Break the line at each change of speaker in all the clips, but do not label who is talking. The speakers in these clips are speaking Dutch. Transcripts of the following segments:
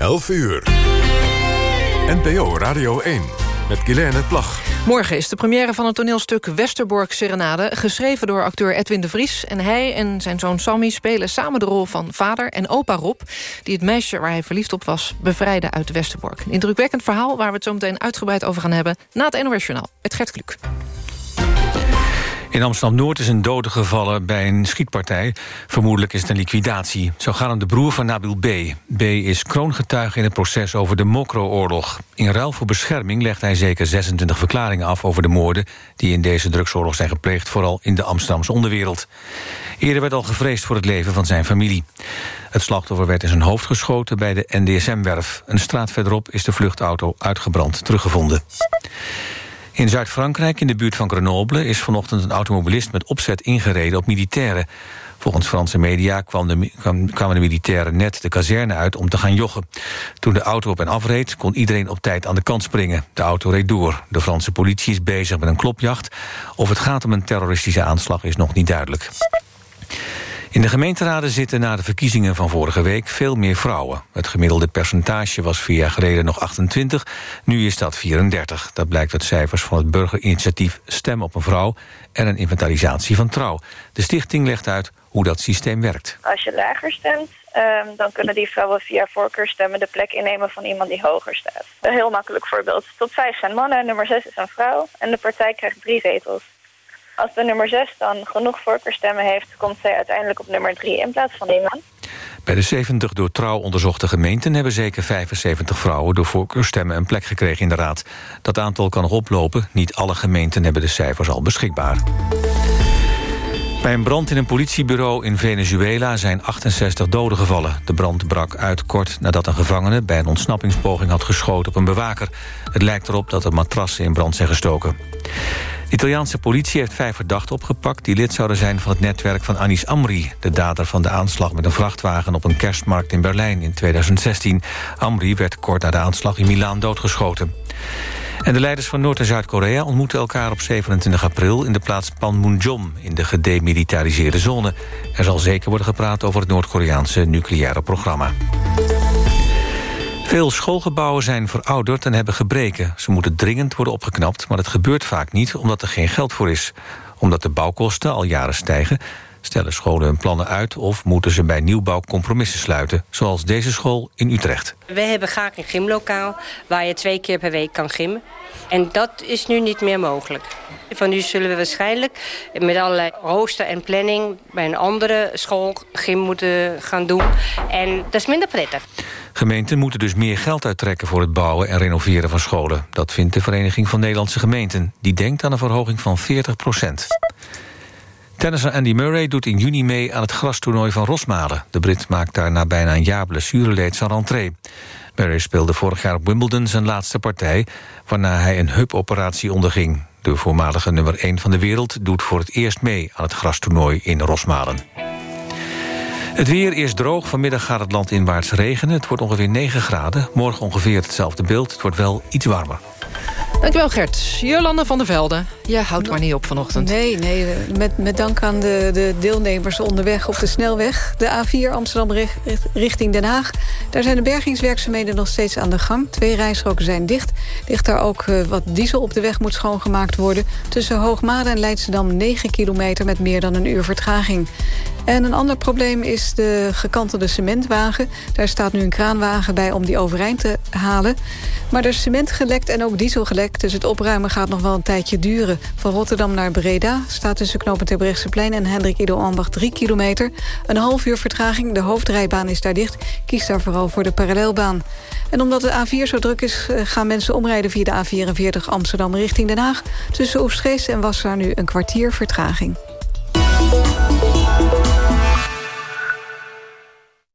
11 uur. NPO Radio 1 met Guilaine Plag.
Morgen is de première van het toneelstuk Westerbork Serenade... geschreven door acteur Edwin de Vries. En hij en zijn zoon Sammy spelen samen de rol van vader en opa Rob... die het meisje waar hij verliefd op was bevrijden uit Westerbork. Indrukwekkend verhaal waar we het zo meteen uitgebreid over gaan hebben... na het NOS. Het Gert Kluk.
In Amsterdam-Noord is een dode gevallen bij een schietpartij. Vermoedelijk is het een liquidatie. Zo gaat om de broer van Nabil B. B is kroongetuige in het proces over de Mokro-oorlog. In ruil voor bescherming legt hij zeker 26 verklaringen af... over de moorden die in deze drugsoorlog zijn gepleegd... vooral in de Amsterdamse onderwereld. Eerder werd al gevreesd voor het leven van zijn familie. Het slachtoffer werd in zijn hoofd geschoten bij de NDSM-werf. Een straat verderop is de vluchtauto uitgebrand teruggevonden. In Zuid-Frankrijk, in de buurt van Grenoble... is vanochtend een automobilist met opzet ingereden op militairen. Volgens Franse media kwam de, kwamen de militairen net de kazerne uit om te gaan joggen. Toen de auto op en afreed, kon iedereen op tijd aan de kant springen. De auto reed door. De Franse politie is bezig met een klopjacht. Of het gaat om een terroristische aanslag is nog niet duidelijk. In de gemeenteraden zitten na de verkiezingen van vorige week veel meer vrouwen. Het gemiddelde percentage was vier jaar geleden nog 28, nu is dat 34. Dat blijkt uit cijfers van het burgerinitiatief Stem op een Vrouw... en een inventarisatie van Trouw. De stichting legt uit hoe dat systeem werkt.
Als je lager stemt, um, dan kunnen die vrouwen via voorkeurstemmen... de plek innemen van iemand die hoger staat. Een heel makkelijk voorbeeld. Top 5 zijn mannen, nummer 6 is een vrouw... en de partij krijgt drie zetels. Als de nummer 6 dan genoeg voorkeurstemmen heeft... komt zij uiteindelijk op nummer 3 in plaats van die man.
Bij de 70 door trouw onderzochte gemeenten... hebben zeker 75 vrouwen door voorkeurstemmen een plek gekregen in de raad. Dat aantal kan nog oplopen. Niet alle gemeenten hebben de cijfers al beschikbaar. Bij een brand in een politiebureau in Venezuela zijn 68 doden gevallen. De brand brak uit kort nadat een gevangene bij een ontsnappingspoging had geschoten op een bewaker. Het lijkt erop dat er matrassen in brand zijn gestoken. De Italiaanse politie heeft vijf verdachten opgepakt... die lid zouden zijn van het netwerk van Anis Amri... de dader van de aanslag met een vrachtwagen op een kerstmarkt in Berlijn in 2016. Amri werd kort na de aanslag in Milaan doodgeschoten. En de leiders van Noord- en Zuid-Korea ontmoeten elkaar op 27 april... in de plaats Panmunjom in de gedemilitariseerde zone. Er zal zeker worden gepraat over het Noord-Koreaanse nucleaire programma. Veel schoolgebouwen zijn verouderd en hebben gebreken. Ze moeten dringend worden opgeknapt, maar dat gebeurt vaak niet... omdat er geen geld voor is. Omdat de bouwkosten al jaren stijgen... stellen scholen hun plannen uit of moeten ze bij nieuwbouw compromissen sluiten... zoals deze school in Utrecht.
We hebben graag een gymlokaal waar je twee keer per week kan gymmen. En dat is nu niet meer mogelijk. Van nu zullen we waarschijnlijk met allerlei rooster en planning... bij een andere school gym moeten gaan doen. En dat is minder prettig.
Gemeenten moeten dus meer geld uittrekken voor het bouwen en renoveren van scholen. Dat vindt de Vereniging van Nederlandse Gemeenten. Die denkt aan een verhoging van 40 procent. Tennisser Andy Murray doet in juni mee aan het grastoernooi van Rosmalen. De Brit maakt daar na bijna een jaar blessureleed zijn rentree. Murray speelde vorig jaar op Wimbledon zijn laatste partij... waarna hij een heupoperatie onderging. De voormalige nummer 1 van de wereld doet voor het eerst mee... aan het grastoernooi in Rosmalen. Het weer is droog. Vanmiddag gaat het land inwaarts regenen. Het wordt ongeveer 9 graden. Morgen ongeveer hetzelfde beeld. Het wordt wel iets warmer.
Dankjewel Gert. Jolande van der Velde. Je houdt maar niet op vanochtend.
Nee, nee. Met, met dank aan de, de deelnemers onderweg op de snelweg. De A4 Amsterdam richting Den Haag. Daar zijn de bergingswerkzaamheden nog steeds aan de gang. Twee rijstroken zijn dicht. Ligt daar ook uh, wat diesel op de weg moet schoongemaakt worden. Tussen Hoogmade en Leidschendam 9 kilometer met meer dan een uur vertraging. En een ander probleem is de gekantelde cementwagen. Daar staat nu een kraanwagen bij om die overeind te halen. Maar er is cement gelekt en ook diesel gelekt... dus het opruimen gaat nog wel een tijdje duren. Van Rotterdam naar Breda staat tussen knopen Terbrechtseplein... en Hendrik Ido Ambacht 3 kilometer. Een half uur vertraging, de hoofdrijbaan is daar dicht. Kies daar vooral voor de parallelbaan. En omdat de A4 zo druk is, eh, gaan mensen omrijden via de A44 Amsterdam richting Den Haag. Tussen Oostgeest en Wassenaar nu een kwartier vertraging.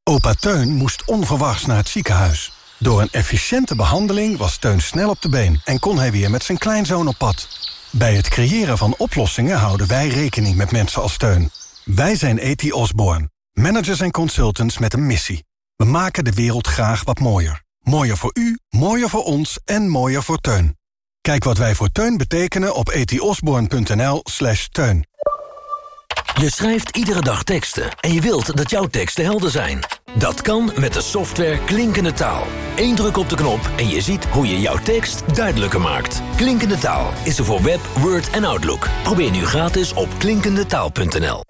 Opa Teun moest onverwachts naar het ziekenhuis. Door een efficiënte behandeling was Teun snel op de been... en kon hij weer met zijn kleinzoon op pad. Bij het creëren van oplossingen houden wij rekening met mensen als Teun. Wij zijn E.T. Osborne, managers en consultants met een missie. We maken de wereld graag wat mooier. Mooier voor u, mooier voor ons en mooier voor Teun. Kijk wat wij voor Teun betekenen op etiosborn.nl slash teun.
Je schrijft iedere dag teksten en je wilt dat jouw teksten helder zijn. Dat kan met de software Klinkende Taal. Eén druk op de knop en je ziet hoe je jouw tekst duidelijker maakt. Klinkende Taal is er voor Web, Word en Outlook. Probeer nu gratis op klinkendetaal.nl.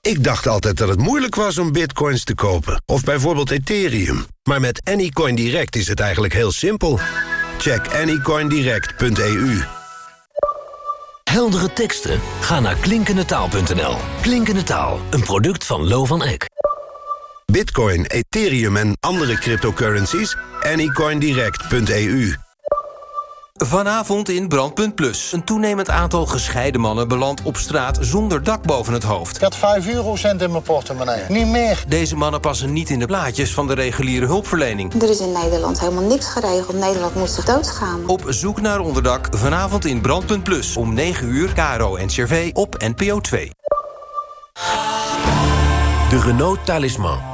Ik dacht altijd dat het moeilijk was om bitcoins te kopen. Of bijvoorbeeld Ethereum. Maar met Anycoin Direct is het eigenlijk heel simpel. Check anycoindirect.eu
Heldere teksten? Ga naar klinkendetaal.nl. Klinkende Taal, een product van Lo van Eck.
Bitcoin, Ethereum en andere cryptocurrencies? anycoindirect.eu
Vanavond in Brandpunt Plus. Een toenemend aantal gescheiden mannen belandt op straat zonder dak boven het hoofd.
Ik had 5 eurocent in mijn portemonnee. Niet meer.
Deze mannen passen niet in de plaatjes van de reguliere hulpverlening.
Er is in Nederland helemaal niks geregeld. Nederland moet zich doodschamen.
Op zoek naar onderdak. Vanavond in Brandpunt Plus. Om 9 uur, Caro en Cervé op NPO 2.
De Renault Talisman.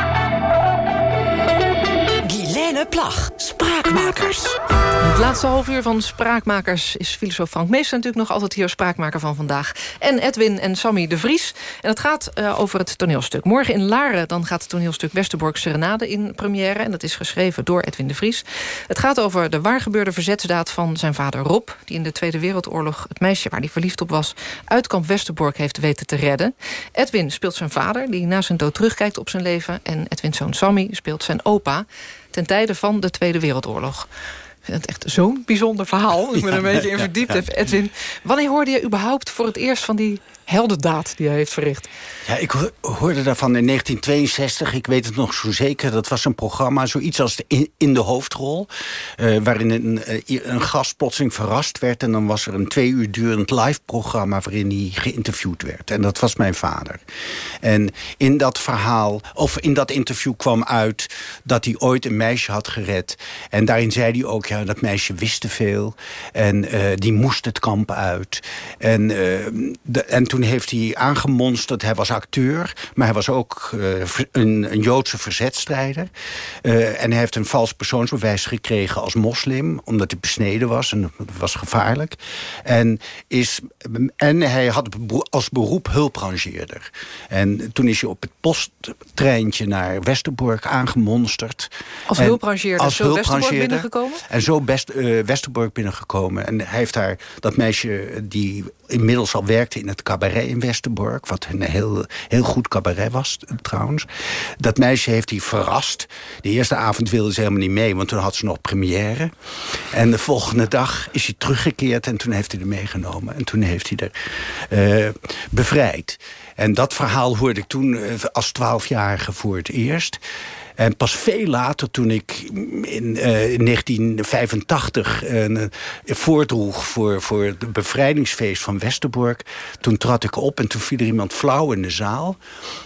Plag, Spraakmakers.
Het laatste half uur van Spraakmakers is filosoof Frank Meester... natuurlijk nog altijd hier spraakmaker van vandaag. En Edwin en Sammy de Vries. En het gaat uh, over het toneelstuk. Morgen in Laren dan gaat het toneelstuk Westerbork Serenade in première. En dat is geschreven door Edwin de Vries. Het gaat over de waargebeurde verzetsdaad van zijn vader Rob... die in de Tweede Wereldoorlog het meisje waar hij verliefd op was... uit kamp Westerbork heeft weten te redden. Edwin speelt zijn vader, die na zijn dood terugkijkt op zijn leven. En Edwin's zoon Sammy speelt zijn opa ten tijde van de Tweede Wereldoorlog. Ik vind het echt zo'n bijzonder verhaal. Ik ben er een beetje in verdiept. Edwin, wanneer hoorde je überhaupt voor het eerst van die heldendaad die hij heeft verricht.
Ja, ik hoorde daarvan in 1962. Ik weet het nog zo zeker. Dat was een programma, zoiets als de in, de hoofdrol. Uh, waarin een, eh, een gast plotseling verrast werd. En dan was er een twee uur durend live programma... waarin hij geïnterviewd werd. En dat was mijn vader. En in dat verhaal, of in dat interview kwam uit... dat hij ooit een meisje had gered. En daarin zei hij ook, ja, dat meisje wist te veel. En uh, die moest het kamp uit. En, de, en toen heeft hij aangemonsterd. Hij was acteur, maar hij was ook uh, een, een, Joodse verzetstrijder. Uh, en hij heeft een vals persoonsbewijs gekregen als moslim... omdat hij besneden was en dat was gevaarlijk. En, is, en hij had als beroep hulprangeerder. En toen is hij op het posttreintje naar Westerbork aangemonsterd.
Als hulprangeerder, als zo Westerbork binnengekomen?
En zo best, uh, Westerbork binnengekomen. En hij heeft daar dat meisje die inmiddels al werkte in het cabaret in Westerbork. Wat een heel, heel goed cabaret was trouwens. Dat meisje heeft hij verrast. De eerste avond wilde ze helemaal niet mee, want toen had ze nog première. En de volgende dag is hij teruggekeerd en toen heeft hij er meegenomen. En toen heeft hij er uh, bevrijd. En dat verhaal hoorde ik toen uh, als twaalfjarige voor het eerst. En pas veel later, toen ik in, uh, in 1985 uh, voordroeg voor, voor het bevrijdingsfeest van Westerbork... toen trad ik op en toen viel er iemand flauw in de zaal.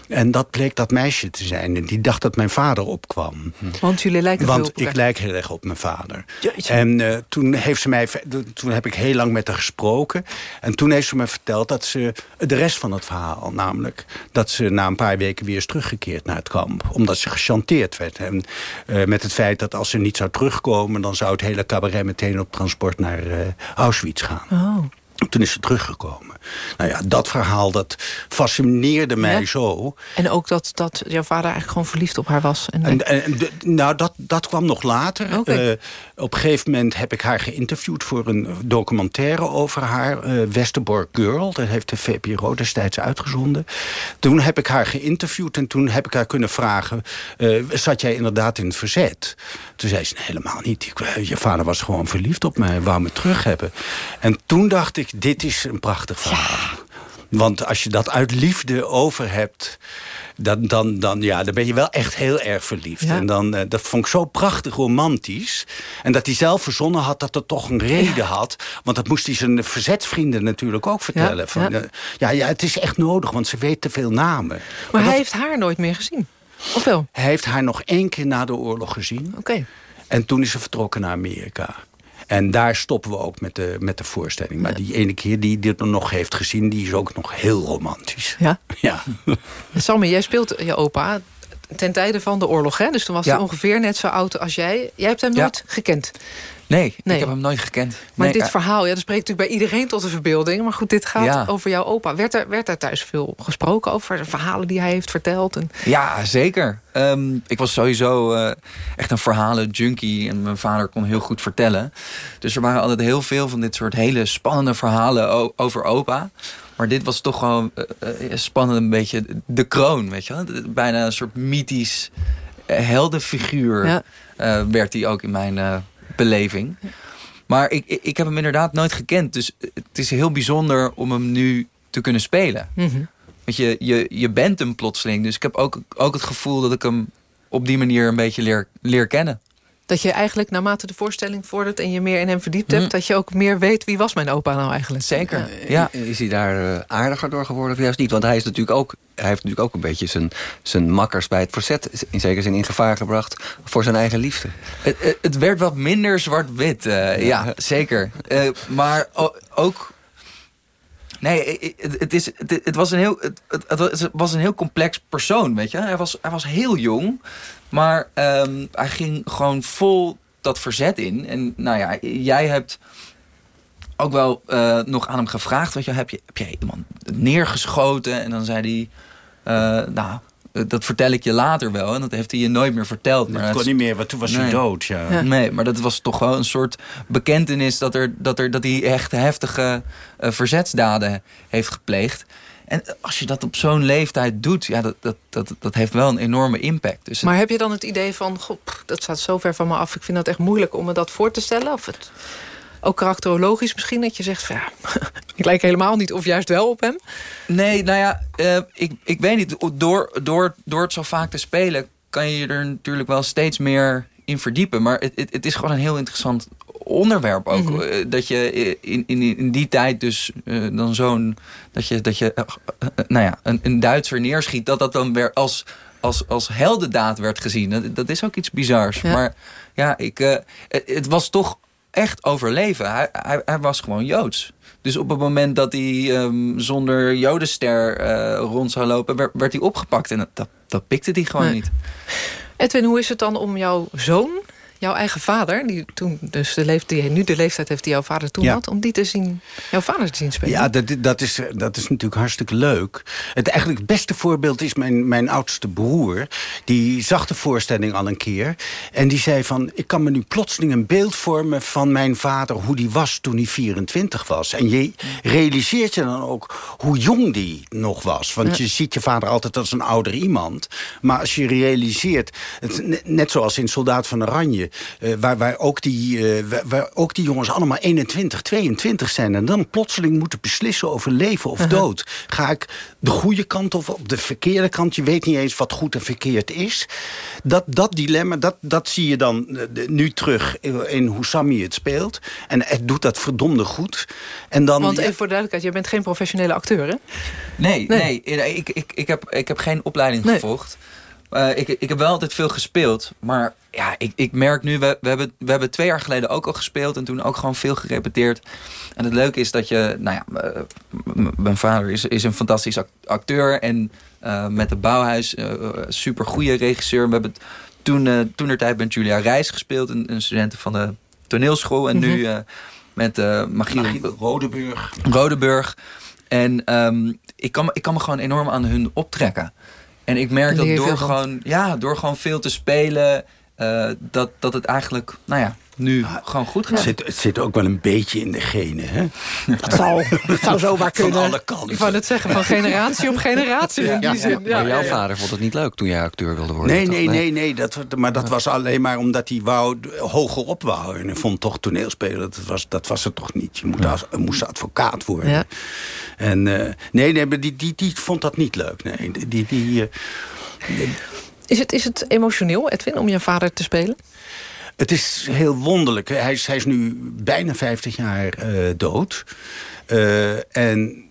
En dat bleek dat meisje te zijn. En die dacht dat mijn vader opkwam.
Want jullie lijken
Want
veel op
ik lijk heel erg op mijn vader. Jeetje. En uh, toen, heeft ze mij, toen heb ik heel lang met haar gesproken. En toen heeft ze me verteld dat ze de rest van het verhaal... namelijk dat ze na een paar weken weer is teruggekeerd naar het kamp. Omdat ze gechanteerd werd. En uh, met het feit dat als ze niet zou terugkomen... dan zou het hele cabaret meteen op transport naar uh, Auschwitz gaan.
Oh.
Toen is ze teruggekomen. Nou ja, dat verhaal, dat fascineerde mij
ja.
zo.
En ook dat, dat jouw vader eigenlijk gewoon verliefd op haar was. En,
en, en nou, dat, dat kwam nog later.
Okay.
Op een gegeven moment heb ik haar geïnterviewd voor een documentaire over haar. Uh, Westerbork Girl, dat heeft de VPRO destijds uitgezonden. Toen heb ik haar geïnterviewd en toen heb ik haar kunnen vragen... Uh, zat jij inderdaad in het verzet? Toen zei ze, helemaal niet. Ik, je vader was gewoon verliefd op mij, wou me terug hebben. En toen dacht ik, dit is een prachtig verhaal. Want als je dat uit liefde over hebt... Dan, dan, dan, ja, dan ben je wel echt heel erg verliefd. En dan, uh, dat vond ik zo prachtig romantisch. En dat hij zelf verzonnen had dat het toch een reden had. Want dat moest hij zijn verzetsvrienden natuurlijk ook vertellen. Ja, van, ja. Uh, ja, ja, het is echt nodig, want ze weet te veel namen.
Maar, maar hij dat... heeft haar nooit meer gezien? Of wel?
Hij heeft haar nog één keer na de oorlog gezien.
Oké.
En toen is ze vertrokken naar Amerika. En daar stoppen we ook met de, met de voorstelling. Maar die ene keer die dit nog heeft gezien... die is ook nog heel romantisch.
Ja?
Ja.
Sammy, jij speelt je opa ten tijde van de oorlog. Hè? Dus toen was hij ongeveer net zo oud als jij. Jij hebt hem nooit gekend.
Nee, nee, ik heb hem nooit gekend.
Maar
nee,
dit verhaal, ja, dat spreekt natuurlijk bij iedereen tot de verbeelding. Maar goed, dit gaat ja. over jouw opa. Werd er, werd er thuis veel gesproken over de verhalen die hij heeft verteld? En...
Ja, zeker. Um, ik was sowieso uh, echt een verhalen junkie. En mijn vader kon heel goed vertellen. Dus er waren altijd heel veel van dit soort hele spannende verhalen over opa. Maar dit was toch gewoon uh, uh, spannend een beetje de kroon, weet je wel? Bijna een soort mythisch heldenfiguur ja. werd hij ook in mijn beleving. Maar ik, ik heb hem inderdaad nooit gekend. Dus het is heel bijzonder om hem nu te kunnen spelen.
Mm -hmm.
Want je, je, je bent hem plotseling. Dus ik heb ook, ook het gevoel dat ik hem op die manier een beetje leer, leer kennen.
Dat je eigenlijk naarmate de voorstelling vordert en je meer in hem verdiept hebt... Mm. dat je ook meer weet wie was mijn opa nou eigenlijk.
Zeker,
ja.
ja.
Is hij daar uh, aardiger door geworden of juist niet? Want hij, is natuurlijk ook, hij heeft natuurlijk ook een beetje zijn, zijn makkers bij het verzet... in zekere zin in gevaar gebracht voor zijn eigen liefde.
Het, het, het werd wat minder zwart-wit, uh, ja. ja. zeker. Uh, maar ook... Nee, het, is, het, was een heel, het, was een heel complex persoon, weet je. Hij was, hij was heel jong, maar um, hij ging gewoon vol dat verzet in. En nou ja, jij hebt ook wel uh, nog aan hem gevraagd, weet je, heb, je, heb jij iemand neergeschoten? En dan zei hij, uh, nou, dat vertel ik je later wel. En dat heeft hij je nooit meer verteld.
Maar dat kon niet meer, want toen was nee. hij dood. Ja.
ja. Nee, maar dat was toch wel een soort bekentenis... dat, er, dat, er, dat hij echt heftige uh, verzetsdaden heeft gepleegd. En als je dat op zo'n leeftijd doet, ja, dat, dat, dat, dat heeft wel een enorme impact. Dus
maar heb je dan het idee van, goh, dat staat zo ver van me af... ik vind dat echt moeilijk om me dat voor te stellen? Of het ook karakterologisch misschien, dat je zegt... Van, ja, ik lijk helemaal niet, of juist wel op hem?
Nee, nou ja, uh, ik, ik weet niet. Door, door, door het zo vaak te spelen... kan je er natuurlijk wel steeds meer in verdiepen. Maar het, het, het is gewoon een heel interessant onderwerp ook. Mm -hmm. Dat je in, in, in die tijd dus uh, dan zo'n... dat je, dat je uh, nou ja, een, een Duitser neerschiet... dat dat dan weer als, als, als heldendaad werd gezien. Dat, dat is ook iets bizars. Ja. Maar ja, ik, uh, het, het was toch echt overleven. Hij, hij, hij, was gewoon Joods. Dus op het moment dat hij um, zonder jodenster uh, rond zou lopen... werd, werd hij opgepakt. En dat, dat pikte hij gewoon nee. niet.
Edwin, hoe is het dan om jouw zoon, jouw eigen vader... die toen dus de leeftijd, die nu de leeftijd heeft die jouw vader toen ja. had... om die te zien, jouw vader te zien spelen?
Ja, dat, dat, is, dat is natuurlijk hartstikke leuk. Het eigenlijk het beste voorbeeld is mijn, mijn oudste broer. Die zag de voorstelling al een keer. En die zei van, ik kan me nu plotseling een beeld vormen... van mijn vader, hoe die was toen hij 24 was. En je realiseert je dan ook hoe jong die nog was. Want ja. je ziet je vader altijd als een ouder iemand. Maar als je realiseert, het, net zoals in Soldaat van Oranje... Uh, waar, waar, ook die, uh, waar, waar, ook die jongens allemaal 21, 22 zijn... en dan plotseling moeten beslissen over leven of uh -huh. dood. Ga ik de goede kant of op de verkeerde kant? Je weet niet eens wat goed en verkeerd is. Dat, dat dilemma, dat, dat zie je dan uh, nu terug in hoe Sammy het speelt. En het doet dat verdomde goed. En dan,
Want even voor de duidelijkheid, je bent geen professionele acteur, hè?
Nee, nee. nee ik, ik, ik, heb, ik heb geen opleiding nee. gevolgd. Uh, ik, ik heb wel altijd veel gespeeld. Maar ja, ik, ik merk nu, we, we, hebben, we hebben twee jaar geleden ook al gespeeld. En toen ook gewoon veel gerepeteerd. En het leuke is dat je, nou ja, uh, mijn vader is, is een fantastisch acteur. En uh, met de Bouwhuis, super goede regisseur. We hebben toen, toen er tijd met Julia Reis gespeeld. Een, een studenten van de toneelschool. En mm -hmm. nu met Magie,
Magie Rodeburg.
Rodeburg. En um, ik, kan, ik kan me gewoon enorm aan hun optrekken. En ik merk dat door gewoon, ja, door gewoon veel te spelen... Uh, dat, dat het eigenlijk, nou ja, nu gewoon goed gaat.
Het zit, het zit ook wel een beetje in de genen, hè?
Dat zou, dat zou zomaar kunnen.
Van alle kanten.
Ik wou net zeggen, van generatie op generatie in die zin. Ja,
maar jouw vader vond het niet leuk toen jij acteur wilde worden?
Nee,
toch?
nee, nee, nee. Dat, maar dat was alleen maar omdat hij wou, hoger op wou. En hij vond toch toneelspelen, dat was, dat was het toch niet. Je moet als, moest advocaat worden.
Ja.
En eh, nee, nee, maar die, die, die vond dat niet leuk. Nee, die, die, eh,
Is, het, is het emotioneel, Edwin, om je vader te spelen?
Het is heel wonderlijk. Hij is, hij is nu bijna 50 jaar eh, dood. Eh, en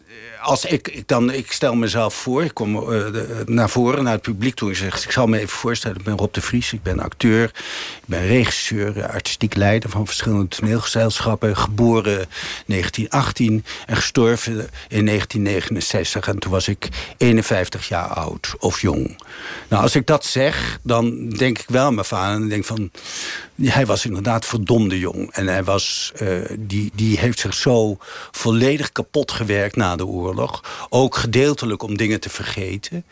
als ik, ik, dan, ik stel mezelf voor, ik kom eh, naar voren, naar het publiek toe... en zeg, ik zal me even voorstellen, ik ben Rob de Vries, ik ben acteur... ik ben regisseur, artistiek leider van verschillende toneelgezelschappen... geboren 1918 en gestorven in 1969. En toen was ik 51 jaar oud, of jong. Nou, als ik dat zeg, dan denk ik wel aan mijn vader... en denk van, hij was inderdaad verdomde jong. En hij was, eh, die, die heeft zich zo volledig kapot gewerkt na de oorlog. Ook gedeeltelijk om dingen te vergeten.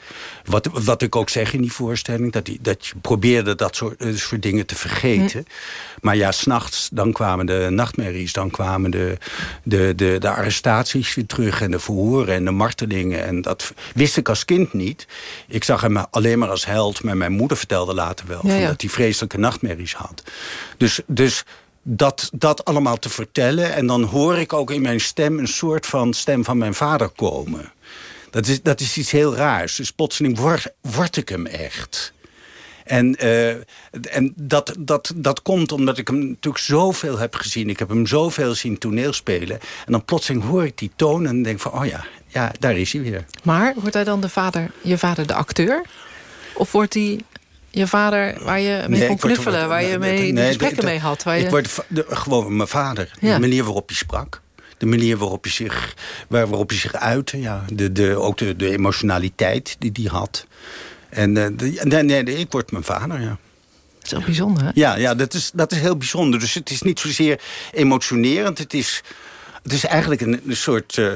Wat, wat ik ook zeg in die voorstelling. Dat, die, dat je probeerde dat soort, eh, soort dingen te vergeten. Maar ja, s'nachts, dan kwamen de nachtmerries. Dan kwamen de, de, de, de arrestaties weer terug. En de verhoren en de martelingen. En dat wist ik als kind niet. Ik zag hem alleen maar als held. Maar mijn moeder vertelde later wel.
Ja,
van. Dat hij vreselijke nachtmerries had. Dus, dus dat, dat allemaal te vertellen. En dan hoor ik ook in mijn stem een soort van stem van mijn vader komen. Dat is, dat is iets heel raars. Dus plotseling word, word ik hem echt. En, eh, en dat, dat, dat komt omdat ik hem natuurlijk zoveel heb gezien. Ik heb hem zoveel zien toneelspelen. En dan plotseling hoor ik die toon en denk van... oh ja, ja daar is hij weer.
Maar wordt hij dan de vader, je vader de acteur? Of wordt hij je vader waar je mee
Nee,
kon
word-
knuffelen... waar je mee
nee,
gesprekken mee had? Waar je...
Ik word de- gewoon mijn vader.
Ja.
De manier waarop hij sprak. De manier waarop hij zich, waar- waarop hij zich uitte. Ja. De, de, ook de, de emotionaliteit die hij had. En eh, de, nee, nee, ik word mijn vader, ja.
Dat is wel bijzonder, hè?
Ja, ja dat, is, dat is heel bijzonder. Dus het is niet zozeer emotionerend. Het is, het is eigenlijk een, een soort... eh,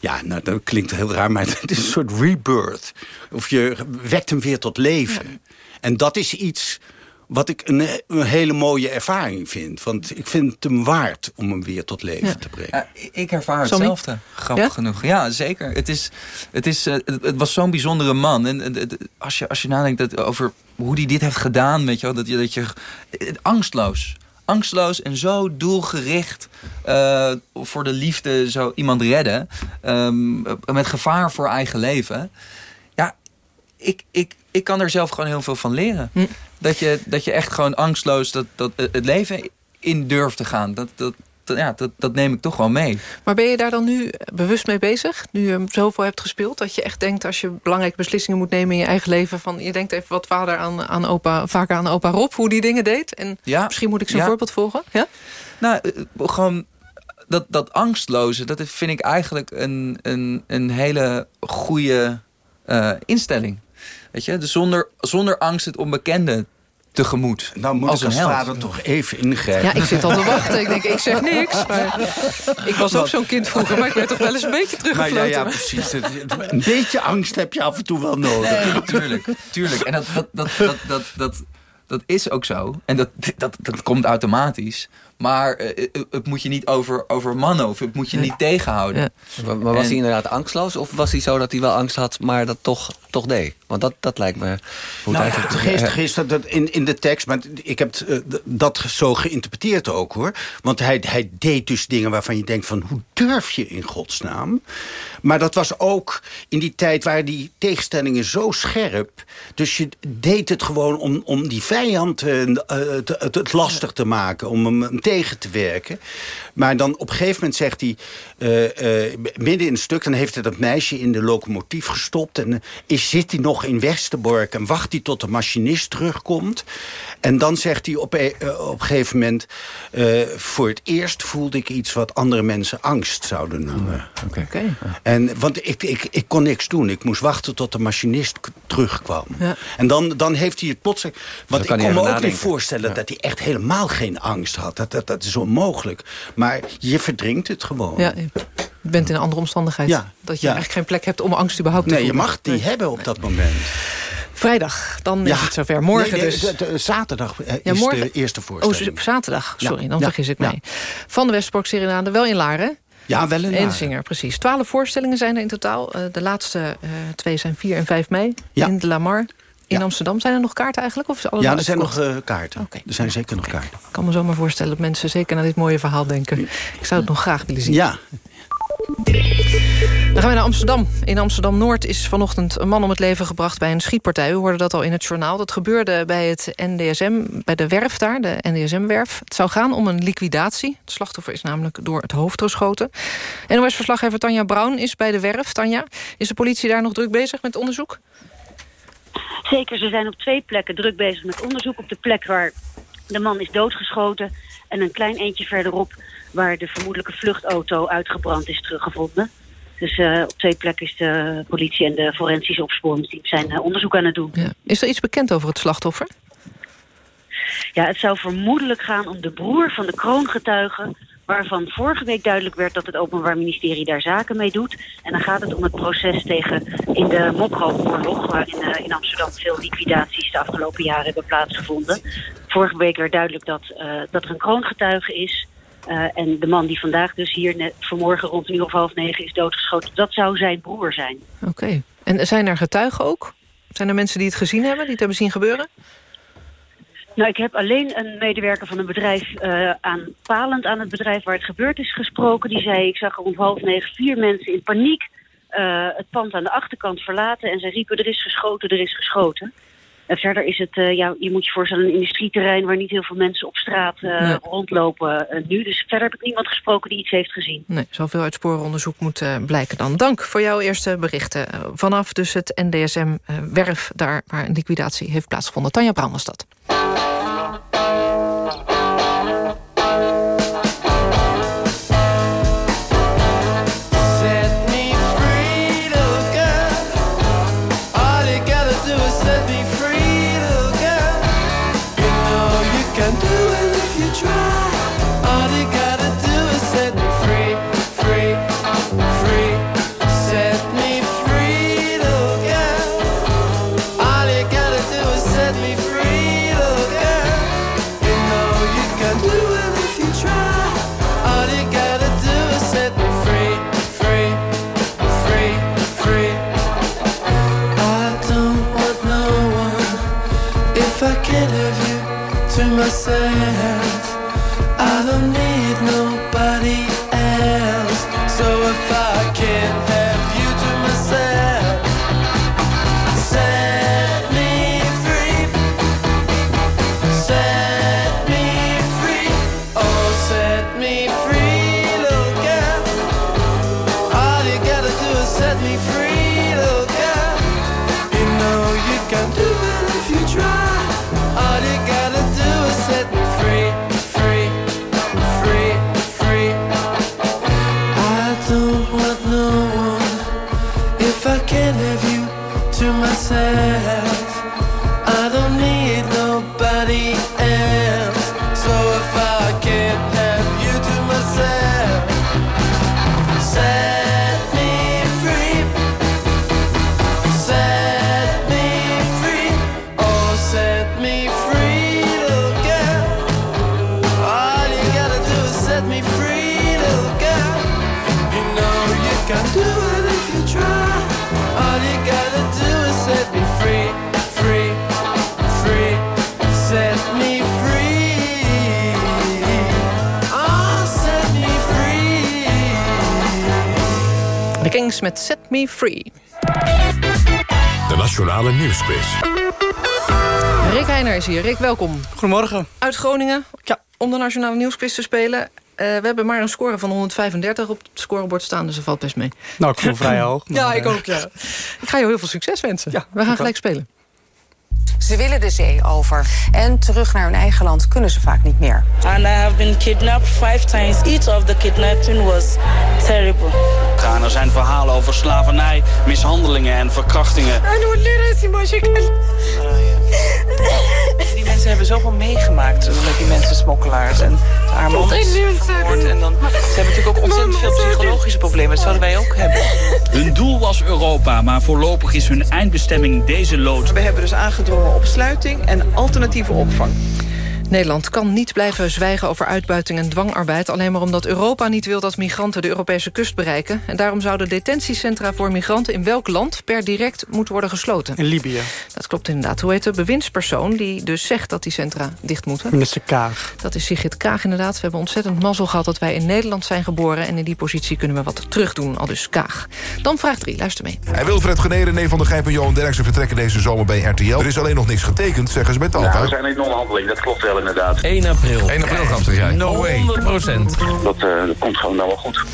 ja, nou, dat klinkt heel raar, maar het is een soort rebirth. Of je wekt hem weer tot leven. En dat is iets wat ik een, een hele mooie ervaring vind. Want ik vind het hem waard om hem weer tot leven te brengen.
Ja, ik- ervaar hetzelfde, grappig
Ja?
genoeg. Ja, zeker. Het, is, het, is, eh, het, het was zo'n bijzondere man. En het- als, je, als je nadenkt dat, over hoe hij dit heeft gedaan, weet je wel, dat je, dat je angstloos. Angstloos en zo doelgericht eh, voor de liefde zo iemand redden. ehm, met gevaar voor eigen leven. Ja, ik, ik, ik kan er zelf gewoon heel veel van leren.
Hm.
Dat, je, dat je echt gewoon angstloos dat, dat, het leven in durft te gaan. Dat, dat, ja, dat, dat neem ik toch wel mee.
Maar ben je daar dan nu bewust mee bezig? Nu je zoveel hebt gespeeld, dat je echt denkt... als je belangrijke beslissingen moet nemen in je eigen leven... van je denkt even wat vader aan, aan opa, vaker aan opa Rob... hoe die dingen deed. En
Ja.
misschien moet ik zijn
Ja.
voorbeeld volgen. Ja?
Nou, eh, gewoon dat, dat angstloze, dat vind ik eigenlijk een, een, een hele goede eh, instelling. Weet je, dus zonder, zonder angst het onbekende tegemoet.
Nou moet
als
ik als
een held.
vader toch even ingrijpen.
ja, ik zit al te wachten. Ik denk, ik zeg niks. Maar ik was ook zo'n kind vroeger, maar ik werd toch wel eens een beetje
Maar ja, ja, precies. Een beetje angst heb je af en toe wel nodig.
Nee, tuurlijk, tuurlijk. En dat, dat, dat, dat, dat, dat, dat is ook zo. En dat, dat, dat komt automatisch. Maar eh, eh, het moet je niet over, over mannen of het moet je niet tegenhouden.
Maar, maar was
En-
hij inderdaad angstloos? Of was hij zo dat hij wel angst had, maar dat toch, toch deed? Want dat, dat lijkt me... Hoe
Nou, het geest, geest dat, dat in, in de tekst, maar ik heb eh, dat zo geïnterpreteerd ook hoor. Want hij, hij deed dus dingen waarvan je denkt van hoe durf je in godsnaam? Maar dat was ook in die tijd waren die tegenstellingen zo scherp. Dus je deed het gewoon om, om die vijand eh, eh, te- het, het lastig te maken, om hem, hem tegen te werken. Maar dan op een gegeven moment zegt hij, eh, eh, midden in het stuk... dan heeft hij dat meisje in de locomotief gestopt... en eh, is, zit hij nog in Westerbork en wacht hij tot de machinist terugkomt. En dan zegt hij op, op een gegeven moment... eh, voor het eerst voelde ik iets wat andere mensen angst zouden noemen.
Oké.
En, want ik, ik, ik kon niks doen. Ik moest wachten tot de machinist terugkwam.
Ja.
En dan, dan heeft hij het plotseling... Want
kan
ik kon me ook niet voorstellen dat hij echt helemaal geen angst had. Dat, dat, dat is onmogelijk. Maar je verdrinkt het gewoon.
Ja, je bent in een andere omstandigheid.
Ja,
Dat je
ja.
eigenlijk geen plek hebt om angst überhaupt te
Nee, je
voelen.
mag die hebben op dat moment.
Vrijdag, dan is het zover. Morgen
Nee, nee,
dus.
de- de- zaterdag eh, is
morgen-
de eerste
Oh,
voorstelling.
z- zaterdag. Sorry, dan vergis ik mij. Van de Westbork Serenade, wel in Laren.
Ja, wel in
En
Laren.
Zinger, precies. Twaalf voorstellingen zijn er in totaal. Eh, de laatste eh, twee zijn 4 en 5 mei. In de Lamar. In Amsterdam zijn er nog kaarten eigenlijk? Of is alles
Ja, er zijn nog eh, kaarten. Er zijn zeker nog kaarten.
Ik kan me zomaar voorstellen dat mensen zeker naar dit mooie verhaal denken. Ik zou het nog graag willen zien.
Ja.
Dan gaan we naar Amsterdam. In Amsterdam-Noord is vanochtend een man om het leven gebracht... bij een schietpartij. U hoorde dat al in het journaal. Dat gebeurde bij het NDSM, bij de werf daar, de NDSM-werf. Het zou gaan om een liquidatie. Het slachtoffer is namelijk door het hoofd geschoten. NOS-verslaggever Tanja Brown is bij de werf. Tanja, is de politie daar nog druk bezig met onderzoek?
Zeker, ze zijn op twee plekken druk bezig met onderzoek. Op de plek waar de man is doodgeschoten... en een klein eentje verderop waar de vermoedelijke vluchtauto uitgebrand is teruggevonden. Dus eh, op twee plekken is de politie en de forensische opsporingsdienst zijn eh, onderzoek aan het doen.
Ja. Is er iets bekend over het slachtoffer?
Ja, het zou vermoedelijk gaan om de broer van de kroongetuige... waarvan vorige week duidelijk werd dat het Openbaar Ministerie daar zaken mee doet. En dan gaat het om het proces tegen in de Mokro-oorlog... waarin eh, in Amsterdam veel liquidaties de afgelopen jaren hebben plaatsgevonden. Vorige week werd duidelijk dat, eh, dat er een kroongetuige is... Eh, en de man die vandaag dus hier net vanmorgen rond een uur of half negen is doodgeschoten... dat zou zijn broer zijn.
Oké. En zijn er getuigen ook? Zijn er mensen die het gezien hebben, die het hebben zien gebeuren?
Nou, ik heb alleen een medewerker van een bedrijf eh aanpalend aan het bedrijf waar het gebeurd is gesproken. Die zei, ik zag rond half negen vier mensen in paniek eh, het pand aan de achterkant verlaten. En ze riepen, er is geschoten, er is geschoten. En verder is het, eh, ja, je moet je voorstellen, een industrieterrein waar niet heel veel mensen op straat eh,
Nee.
rondlopen eh, nu. Dus verder heb ik niemand gesproken die iets heeft gezien.
Nee, zoveel uit sporenonderzoek moet blijken dan. Dank voor jouw eerste berichten. Vanaf dus het NDSM-werf, daar waar een liquidatie heeft plaatsgevonden. Tanja Brown was dat.
Free.
De
Nationale Nieuwsquiz.
Rick Heijner is hier. Rick, welkom.
Goedemorgen.
Uit Groningen, om de Nationale Nieuwsquiz te spelen. Eh, we hebben maar een score van 135 op het scorebord staan, dus dat valt best mee.
Nou, ik voel vrij hoog.
ja,
maar,
ik
eh,
ook, ja. Ik ga je heel veel succes wensen. Ja, we gaan gelijk spelen.
Ze willen de zee over. En terug naar hun eigen land kunnen ze vaak niet meer.
And I have been kidnapped five times. Each of the kidnapping was terrible.
gaan. Er zijn verhalen over slavernij, mishandelingen en verkrachtingen.
Die mensen
hebben zoveel meegemaakt met die mensensmokkelaars. En haar man is vermoord. En dan, ze hebben natuurlijk ook ontzettend veel psychologische problemen. Dat zouden wij ook hebben.
Hun doel was Europa, maar voorlopig is hun eindbestemming deze lood.
We hebben dus aangedrongen op sluiting en alternatieve opvang.
Nederland kan niet blijven zwijgen over uitbuiting en dwangarbeid... alleen maar omdat Europa niet wil dat migranten de Europese kust bereiken. En daarom zouden detentiecentra voor migranten in welk land... per direct moeten worden gesloten.
In Libië.
Dat klopt inderdaad. Hoe heet de bewindspersoon die dus zegt dat die centra dicht moeten?
Minister Kaag.
Dat is Sigrid Kaag inderdaad. We hebben ontzettend mazzel gehad dat wij in Nederland zijn geboren... en in die positie kunnen we wat terugdoen, al dus Kaag. Dan vraag 3, luister mee.
Hij Wilfred Geneden, nee van de Gijp en Johan Derksen vertrekken deze zomer bij RTL. Er is alleen nog niks getekend, zeggen ze bij Talpa.
Nou, we zijn in onderhandeling, dat klopt wel inderdaad.
1 april.
1 april, grapte jij. No way.
100 procent.
Dat, eh, dat komt gewoon nou wel goed.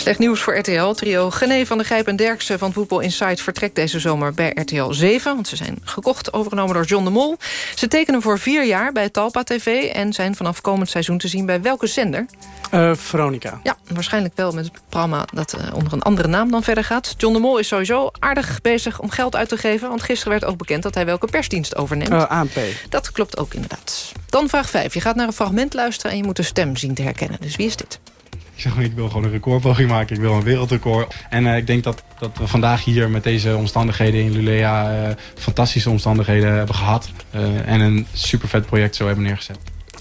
Slecht nieuws voor RTL. Trio Gené van de Gijp en Derksen van Voetbal Insight... vertrekt deze zomer bij RTL 7. Want ze zijn gekocht, overgenomen door John de Mol. Ze tekenen voor vier jaar bij Talpa TV... en zijn vanaf komend seizoen te zien bij welke zender?
Uh, Veronica.
Ja, waarschijnlijk wel met het programma dat uh, onder een andere naam dan verder gaat. John de Mol is sowieso aardig bezig om geld uit te geven... want gisteren werd ook bekend dat hij welke persdienst overneemt.
Uh, ANP.
Dat klopt ook inderdaad. Dan vraag 5. Je gaat naar een fragment luisteren en je moet de stem zien te herkennen. Dus wie is dit?
Ik zeg, ik wil gewoon een recordpoging maken. Ik wil een wereldrecord. En uh, ik denk dat, dat we vandaag hier met deze omstandigheden in Lulea... Uh, fantastische omstandigheden hebben gehad. Uh, en een super vet project zo hebben neergezet.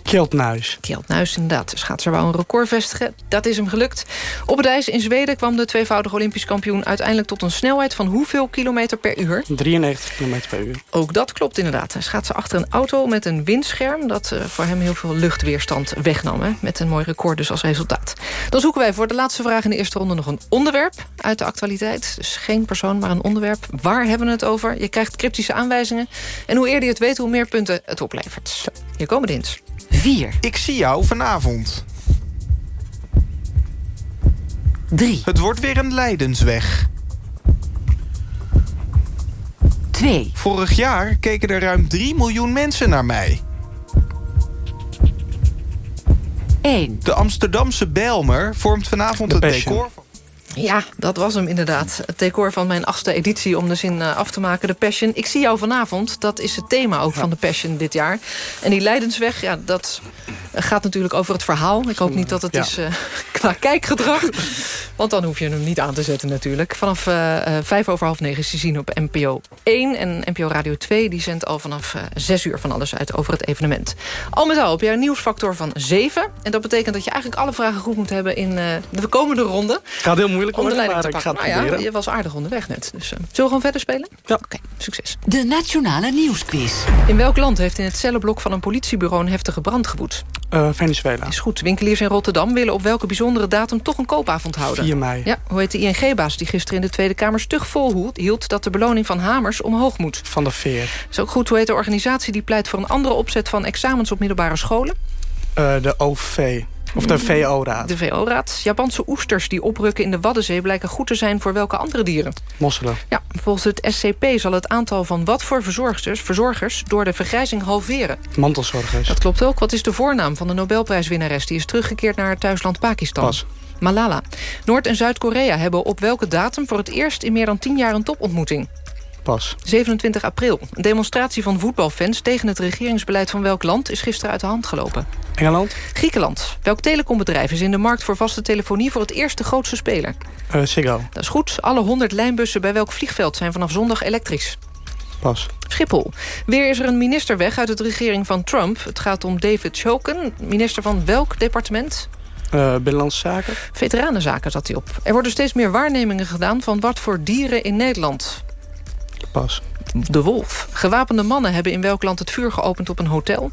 Kjeld Nuis.
Kjeld Nuis, inderdaad. Schaatser wou een record vestigen. Dat is hem gelukt. Op het ijs in Zweden kwam de tweevoudige Olympisch kampioen... uiteindelijk tot een snelheid van hoeveel kilometer per uur?
93 kilometer per uur.
Ook dat klopt inderdaad. Hij schaatste achter een auto met een windscherm... dat uh, voor hem heel veel luchtweerstand wegnam. Hè? Met een mooi record dus als resultaat. Dan zoeken wij voor de laatste vraag in de eerste ronde... nog een onderwerp uit de actualiteit. Dus geen persoon, maar een onderwerp. Waar hebben we het over? Je krijgt cryptische aanwijzingen. En hoe eerder je het weet, hoe meer punten het oplevert. Hier komen de hints. 4.
Ik zie jou vanavond.
3.
Het wordt weer een lijdensweg.
2.
Vorig jaar keken er ruim 3 miljoen mensen naar mij.
1.
De Amsterdamse Bijlmer vormt vanavond het decor...
Ja, dat was hem inderdaad. Het decor van mijn achtste editie om de zin uh, af te maken. De Passion. Ik zie jou vanavond. Dat is het thema ook ja. van de Passion dit jaar. En die Leidensweg, ja, dat gaat natuurlijk over het verhaal. Ik hoop niet dat het ja. is uh, qua kijkgedrag. Want dan hoef je hem niet aan te zetten natuurlijk. Vanaf uh, vijf over half negen is te zien op NPO 1. En NPO Radio 2 die zendt al vanaf zes uur van alles uit over het evenement. Al met al heb je een nieuwsfactor van 7. En dat betekent dat je eigenlijk alle vragen goed moet hebben in de komende ronde.
Gaat heel moeilijk
om de leiding
te
pakken. Nou ja, je was aardig onderweg net. Dus, uh, zullen we gewoon verder spelen?
Ja.
Oké, okay, succes.
De Nationale Nieuwsquiz.
In welk land heeft in het cellenblok van een politiebureau... een heftige brand gewoed?
Uh, Venezuela.
Is goed. Winkeliers in Rotterdam willen op welke bijzondere datum... toch een koopavond houden?
4 mei.
Ja, hoe heet de ING-baas die gisteren in de Tweede Kamer stug volhield... dat de beloning van Hamers omhoog moet?
Van de Veer.
Is ook goed. Hoe heet de organisatie die pleit voor een andere opzet... van examens op middelbare scholen?
Uh, de OV. Of de VO-raad.
De VO-raad. Japanse oesters die oprukken in de Waddenzee... blijken goed te zijn voor welke andere dieren?
Mosselen.
Ja, volgens het SCP zal het aantal van wat voor verzorgers, verzorgers... door de vergrijzing halveren.
Mantelzorgers.
Dat klopt ook. Wat is de voornaam van de Nobelprijswinnares... die is teruggekeerd naar haar thuisland Pakistan?
Pas.
Malala. Noord- en Zuid-Korea hebben op welke datum... voor het eerst in meer dan tien jaar een topontmoeting?
Pas.
27 april. Een demonstratie van voetbalfans tegen het regeringsbeleid van welk land... is gisteren uit de hand gelopen?
Engeland.
Griekenland. Welk telecombedrijf is in de markt voor vaste telefonie... voor het eerst de grootste speler?
Uh, Ziggo.
Dat is goed. Alle 100 lijnbussen bij welk vliegveld zijn vanaf zondag elektrisch?
Pas.
Schiphol. Weer is er een minister weg uit de regering van Trump. Het gaat om David Shoken, minister van welk departement?
Uh, Binnenlandse Zaken.
Veteranenzaken zat hij op. Er worden steeds meer waarnemingen gedaan van wat voor dieren in Nederland.
Pas.
De wolf. Gewapende mannen hebben in welk land het vuur geopend op een hotel?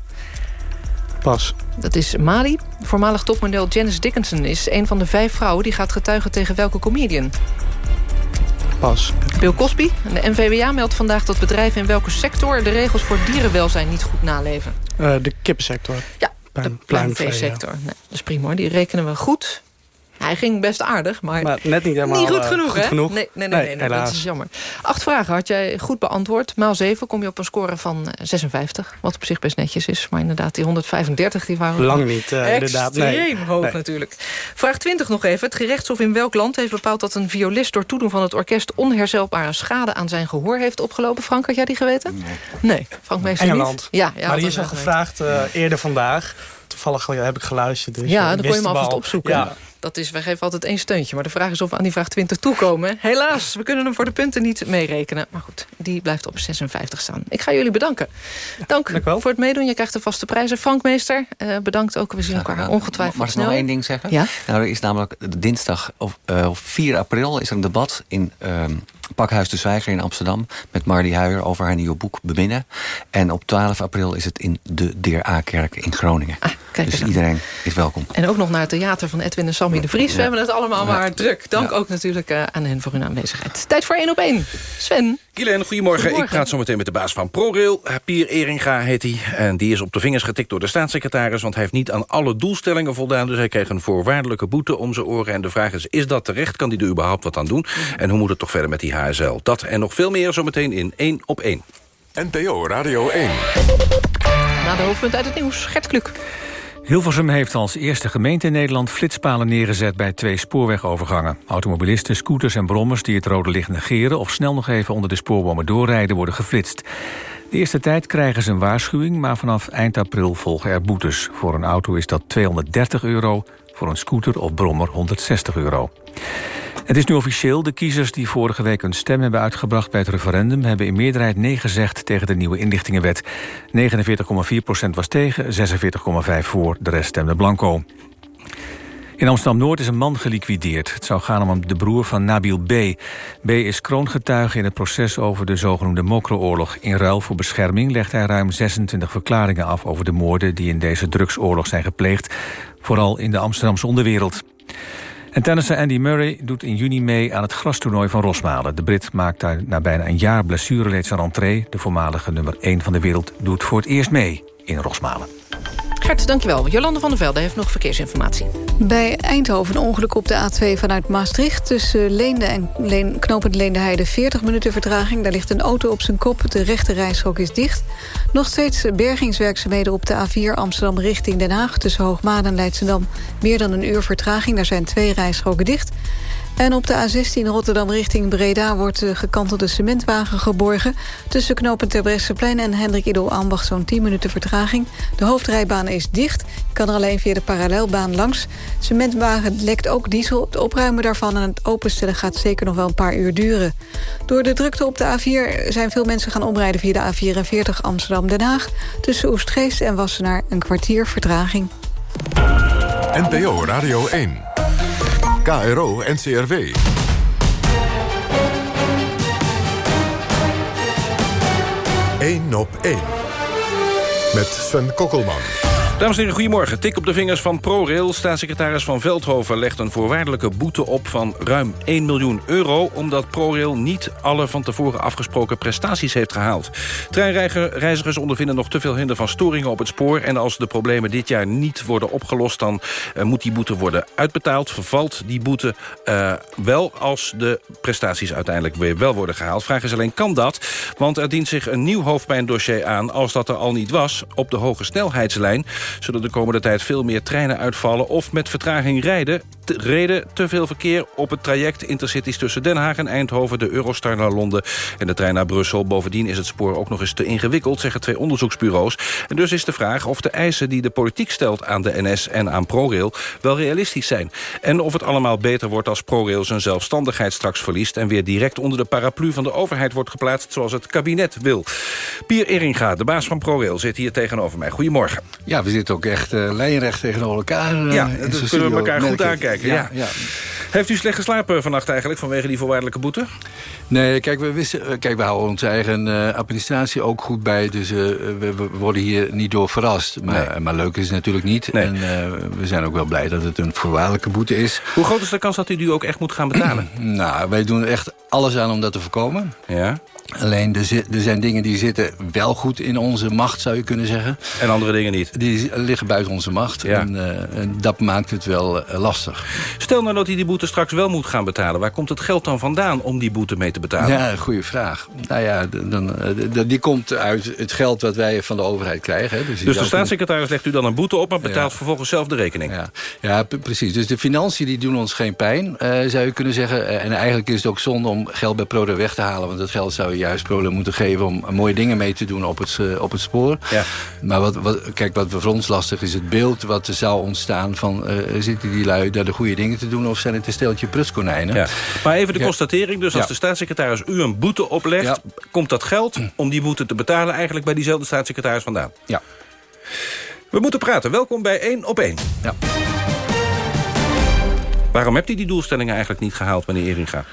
Pas.
Dat is Mali. Voormalig topmodel Janice Dickinson is een van de vijf vrouwen... die gaat getuigen tegen welke comedian?
Pas.
Bill Cosby. De NVWA meldt vandaag dat bedrijven in welke sector... de regels voor dierenwelzijn niet goed naleven.
Uh, de kippensector.
Ja, de pluimveesector. Nee, dat is prima. Die rekenen we goed. Hij ging best aardig, maar,
Maar net niet helemaal,
niet goed
eh,
genoeg,
goed
hè?
genoeg.
Nee, nee, nee,
Nee,
nee, nee, dat is jammer. Acht vragen had jij goed beantwoord. Maal 7 kom je op een score van eh, 56. Wat op zich best netjes is. Maar inderdaad, die 135 die waren...
Lang niet, eh, inderdaad. Nee.
Extreem hoog
Nee.
natuurlijk. Vraag 20 nog even. Het gerechtshof in welk land heeft bepaald... dat een violist door toedoen van het orkest... onherstelbare schade aan zijn gehoor heeft opgelopen? Frank, had jij die geweten? Nee. Frank Meester
Engeland.
niet? Ja, ja,
maar
had
die is al gevraagd eh, eerder vandaag. Toevallig heb ik geluisterd. Dus
ja,
eh,
dan kon je hem alvast
al.
opzoeken.
Ja.
Dat is, wij geven altijd één steuntje. Maar de vraag is of we aan die vraag 20 toekomen. Helaas, we kunnen hem voor de punten niet meerekenen. Maar goed, die blijft op 56 staan. Ik ga jullie bedanken. Dank, voor het meedoen. Je krijgt de vaste prijzen. Frank Meester, eh, bedankt ook. We zien elkaar ongetwijfeld
Mag ik
snel.
nog één ding zeggen?
Ja?
Nou, er is namelijk dinsdag of, eh, op 4 april is er een debat in ehm, Pakhuis de Zwijger in Amsterdam... met Mardy Huijer over haar nieuwe boek Beminnen. En op 12 april is het in de DRA-kerk in Groningen.
kijk
dus iedereen is welkom.
En ook nog naar het theater van Edwin en Sammy de Vries. We hebben het allemaal
Ja.
maar druk. Dank ook natuurlijk eh, aan hen voor hun aanwezigheid. Tijd voor één op één. Sven.
Gillen, goedemorgen.
Goedemorgen.
Ik praat zo meteen met de baas van ProRail. Pier Eringa heet hij. En die is op de vingers getikt door de staatssecretaris... want hij heeft niet aan alle doelstellingen voldaan. Dus hij kreeg een voorwaardelijke boete om zijn oren. En de vraag is, is dat terecht? Kan hij er überhaupt wat aan doen? En hoe moet het toch verder met die HSL? Dat en nog veel meer zometeen in één op één.
NPO Radio 1.
Na de hoofdpunt uit het nieuws. Gert Kluk.
Hilversum heeft als eerste gemeente in Nederland flitspalen neergezet bij twee spoorwegovergangen. Automobilisten, scooters en brommers die het rode licht negeren of snel nog even onder de spoorbomen doorrijden worden geflitst. De eerste tijd krijgen ze een waarschuwing, maar vanaf eind april volgen er boetes. Voor een auto is dat 230 euro, voor een scooter of brommer 160 euro. Het is nu officieel. De kiezers die vorige week hun stem hebben uitgebracht bij het referendum... hebben in meerderheid nee gezegd tegen de nieuwe inlichtingenwet. 49,4% was tegen, 46,5 voor, de rest stemde blanco. In Amsterdam-Noord is een man geliquideerd. Het zou gaan om de broer van Nabil B. B is kroongetuige in het proces over de zogenoemde Mokro-oorlog. In ruil voor bescherming legt hij ruim 26 verklaringen af... over de moorden die in deze drugsoorlog zijn gepleegd. Vooral in de Amsterdamse onderwereld. En tennisser Andy Murray doet in juni mee aan het grastoernooi van Rosmalen. De Brit maakt daar na bijna een jaar blessureleed zijn rentree. De voormalige nummer 1 van de wereld doet voor het eerst mee in Rosmalen.
Gert, dankjewel. Jolande van der Velde heeft nog verkeersinformatie.
Bij Eindhoven een ongeluk op de A2 vanuit Maastricht... tussen Leende en Leen, knooppunt Leendeheide 40 minuten vertraging. Daar ligt een auto op zijn kop, de rechte rijstrook is dicht. Nog steeds bergingswerkzaamheden op de A4 Amsterdam richting Den Haag... tussen Hoogmaan en Leidschendam meer dan een uur vertraging. Daar zijn twee rijstroken dicht. En op de A16 Rotterdam richting Breda wordt de gekantelde cementwagen geborgen. Tussen knooppunt Terbrechtseplein en Hendrik Idel Ambacht zo'n 10 minuten vertraging. De hoofdrijbaan is dicht. Kan er alleen via de parallelbaan langs. Cementwagen lekt ook diesel. Het opruimen daarvan en het openstellen gaat zeker nog wel een paar uur duren. Door de drukte op de A4 zijn veel mensen gaan omrijden via de A44 Amsterdam-Den Haag. Tussen Oestgeest en Wassenaar een kwartier vertraging.
NPO Radio 1. KRO NCRW. Eén op één. Met Sven Kokkelman.
Dames en heren, goedemorgen. Tik op de vingers van ProRail. Staatssecretaris Van Veldhoven legt een voorwaardelijke boete op van ruim 1 miljoen euro... omdat ProRail niet alle van tevoren afgesproken prestaties heeft gehaald. Treinreizigers ondervinden nog te veel hinder van storingen op het spoor... en als de problemen dit jaar niet worden opgelost... dan eh, moet die boete worden uitbetaald. Vervalt die boete eh, wel als de prestaties uiteindelijk weer wel worden gehaald. Vraag is alleen, kan dat? Want er dient zich een nieuw hoofdpijndossier aan... als dat er al niet was, op de hoge snelheidslijn zullen de komende tijd veel meer treinen uitvallen... of met vertraging rijden. Reden te veel verkeer op het traject Intercities tussen Den Haag en Eindhoven... de Eurostar naar Londen en de trein naar Brussel. Bovendien is het spoor ook nog eens te ingewikkeld, zeggen twee onderzoeksbureaus. En dus is de vraag of de eisen die de politiek stelt aan de NS en aan ProRail... wel realistisch zijn. En of het allemaal beter wordt als ProRail zijn zelfstandigheid straks verliest... en weer direct onder de paraplu van de overheid wordt geplaatst... zoals het kabinet wil. Pier Eringa, de baas van ProRail, zit hier tegenover mij. Goedemorgen.
Ja, we zitten ook echt eh, lijnrecht tegenover elkaar.
Ja,
zo'n
kunnen we elkaar goed
merk
Ja.
ja.
Heeft u slecht geslapen vannacht eigenlijk vanwege die voorwaardelijke boete?
Nee, kijk, we, wisten, eh, kijk, we houden onze eigen eh, administratie ook goed bij. Dus eh, we, we worden hier niet door verrast. Maar, maar leuk is het natuurlijk niet. En we zijn ook wel blij dat het een voorwaardelijke boete is.
Hoe groot is de kans dat u die ook echt moet gaan betalen?
nou, wij doen echt alles aan om dat te voorkomen.
Ja.
Alleen er, zi- er zijn dingen die zitten wel goed in onze macht, zou je kunnen zeggen.
En andere dingen niet?
Die liggen buiten onze macht.
Ja.
En, en dat maakt het wel lastig.
Stel nou dat hij die boete straks wel moet gaan betalen. Waar komt het geld dan vandaan om die boete mee te betalen?
Ja, goede vraag. Nou ja, dan, eh, die komt uit het geld wat wij van de overheid krijgen. Hè. Dus,
Dus de staatssecretaris legt u dan een boete op... maar betaalt
Ja.
vervolgens zelf de rekening.
Ja, precies. Dus de financiën die doen ons geen pijn, eh, zou je kunnen zeggen. Eh, en eigenlijk is het ook zonde om geld bij ProRail weg te halen. Want dat geld zou je juist ProRail moeten geven... om mooie dingen mee te doen op het, op het spoor.
Ja.
Maar wat, wat, kijk, wat voor ons lastig is het beeld wat er zou ontstaan... van eh, zitten die lui daar de goede dingen te doen... of zijn het een steltje prutskonijnen?
Ja. Maar even de constatering. Dus als de staatssecretaris u een boete oplegt... komt dat geld om die boete te betalen... eigenlijk bij diezelfde staatssecretaris vandaan.
Ja.
We moeten praten. Welkom bij 1 op 1.
Ja.
Waarom hebt u die doelstellingen eigenlijk niet gehaald, meneer Eringa?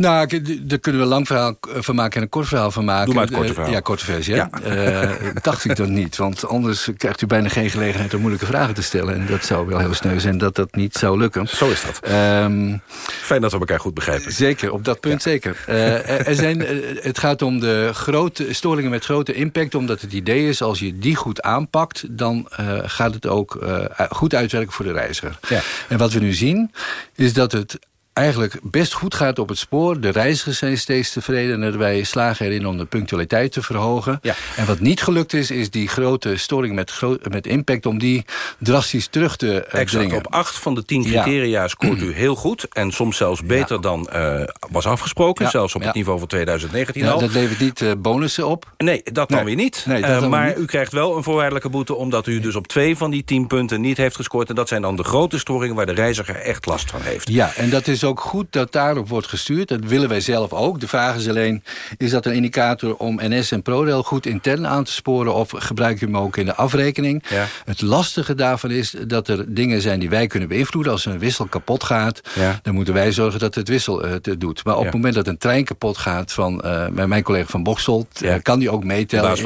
Nou, daar kunnen we een lang verhaal van maken en een kort verhaal van maken.
Doe maar het korte
Eh,
verhaal.
ja, korte versie.
Ja.
Eh, dacht ik dan niet. Want anders krijgt u bijna geen gelegenheid om moeilijke vragen te stellen. En dat zou wel heel sneu zijn dat dat niet zou lukken.
Zo is dat.
Ehm,
Fijn dat we elkaar goed begrijpen.
Zeker, op dat punt zeker. Eh, er- zijn, eh, het gaat om de grote storingen met grote impact. Omdat het idee is, als je die goed aanpakt... dan eh, gaat het ook eh, goed uitwerken voor de reiziger.
Ja.
En wat we nu zien, is dat het eigenlijk best goed gaat op het spoor. De reizigers zijn steeds tevreden en wij slagen erin om de punctualiteit te verhogen.
Ja.
En wat niet gelukt is, is die grote storing met, gro- met impact... om die drastisch terug te eh,
Exact.
dringen.
Op acht van de tien
Ja.
criteria scoort u heel goed. En soms zelfs beter dan eh, was afgesproken. Zelfs op het niveau van 2019
Ja,
al.
dat levert niet eh, bonussen op.
Nee, dat dan
Nee.
weer niet.
Nee, dan
maar
niet.
u krijgt wel een voorwaardelijke boete... omdat u dus op twee van die tien punten niet heeft gescoord. En dat zijn dan de grote storingen waar de reiziger echt last van heeft.
Ja, en dat is ook goed dat daarop wordt gestuurd. Dat willen wij zelf ook. De vraag is alleen, is dat een indicator om NS en ProRail goed intern aan te sporen... of gebruik je hem ook in de afrekening?
Ja.
Het lastige daarvan is dat er dingen zijn die wij kunnen beïnvloeden. Als een wissel kapot gaat,
Ja.
dan moeten wij zorgen dat het wissel eh, het doet. Maar op
Ja.
het moment dat een trein kapot gaat van eh, bij mijn collega van Boksel... Eh, kan die ook meetellen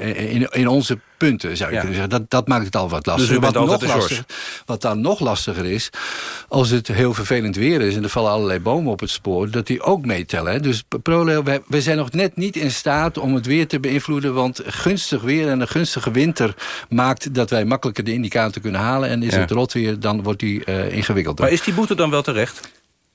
in, in- in onze punten, zou je
Ja.
kunnen zeggen. Dat, dat maakt het al wat
Dus
lastiger. wat, nog wat dan nog lastiger is... als het heel vervelend weer is en er vallen allerlei bomen op het spoor... dat die ook meetellen. hè. Dus ProRail, wij, wij zijn nog net niet in staat om het weer te beïnvloeden... want gunstig weer en een gunstige winter maakt dat wij makkelijker de indicator kunnen halen... en is
Ja.
het rot weer, dan wordt die eh ingewikkelder.
Maar is die boete dan wel terecht?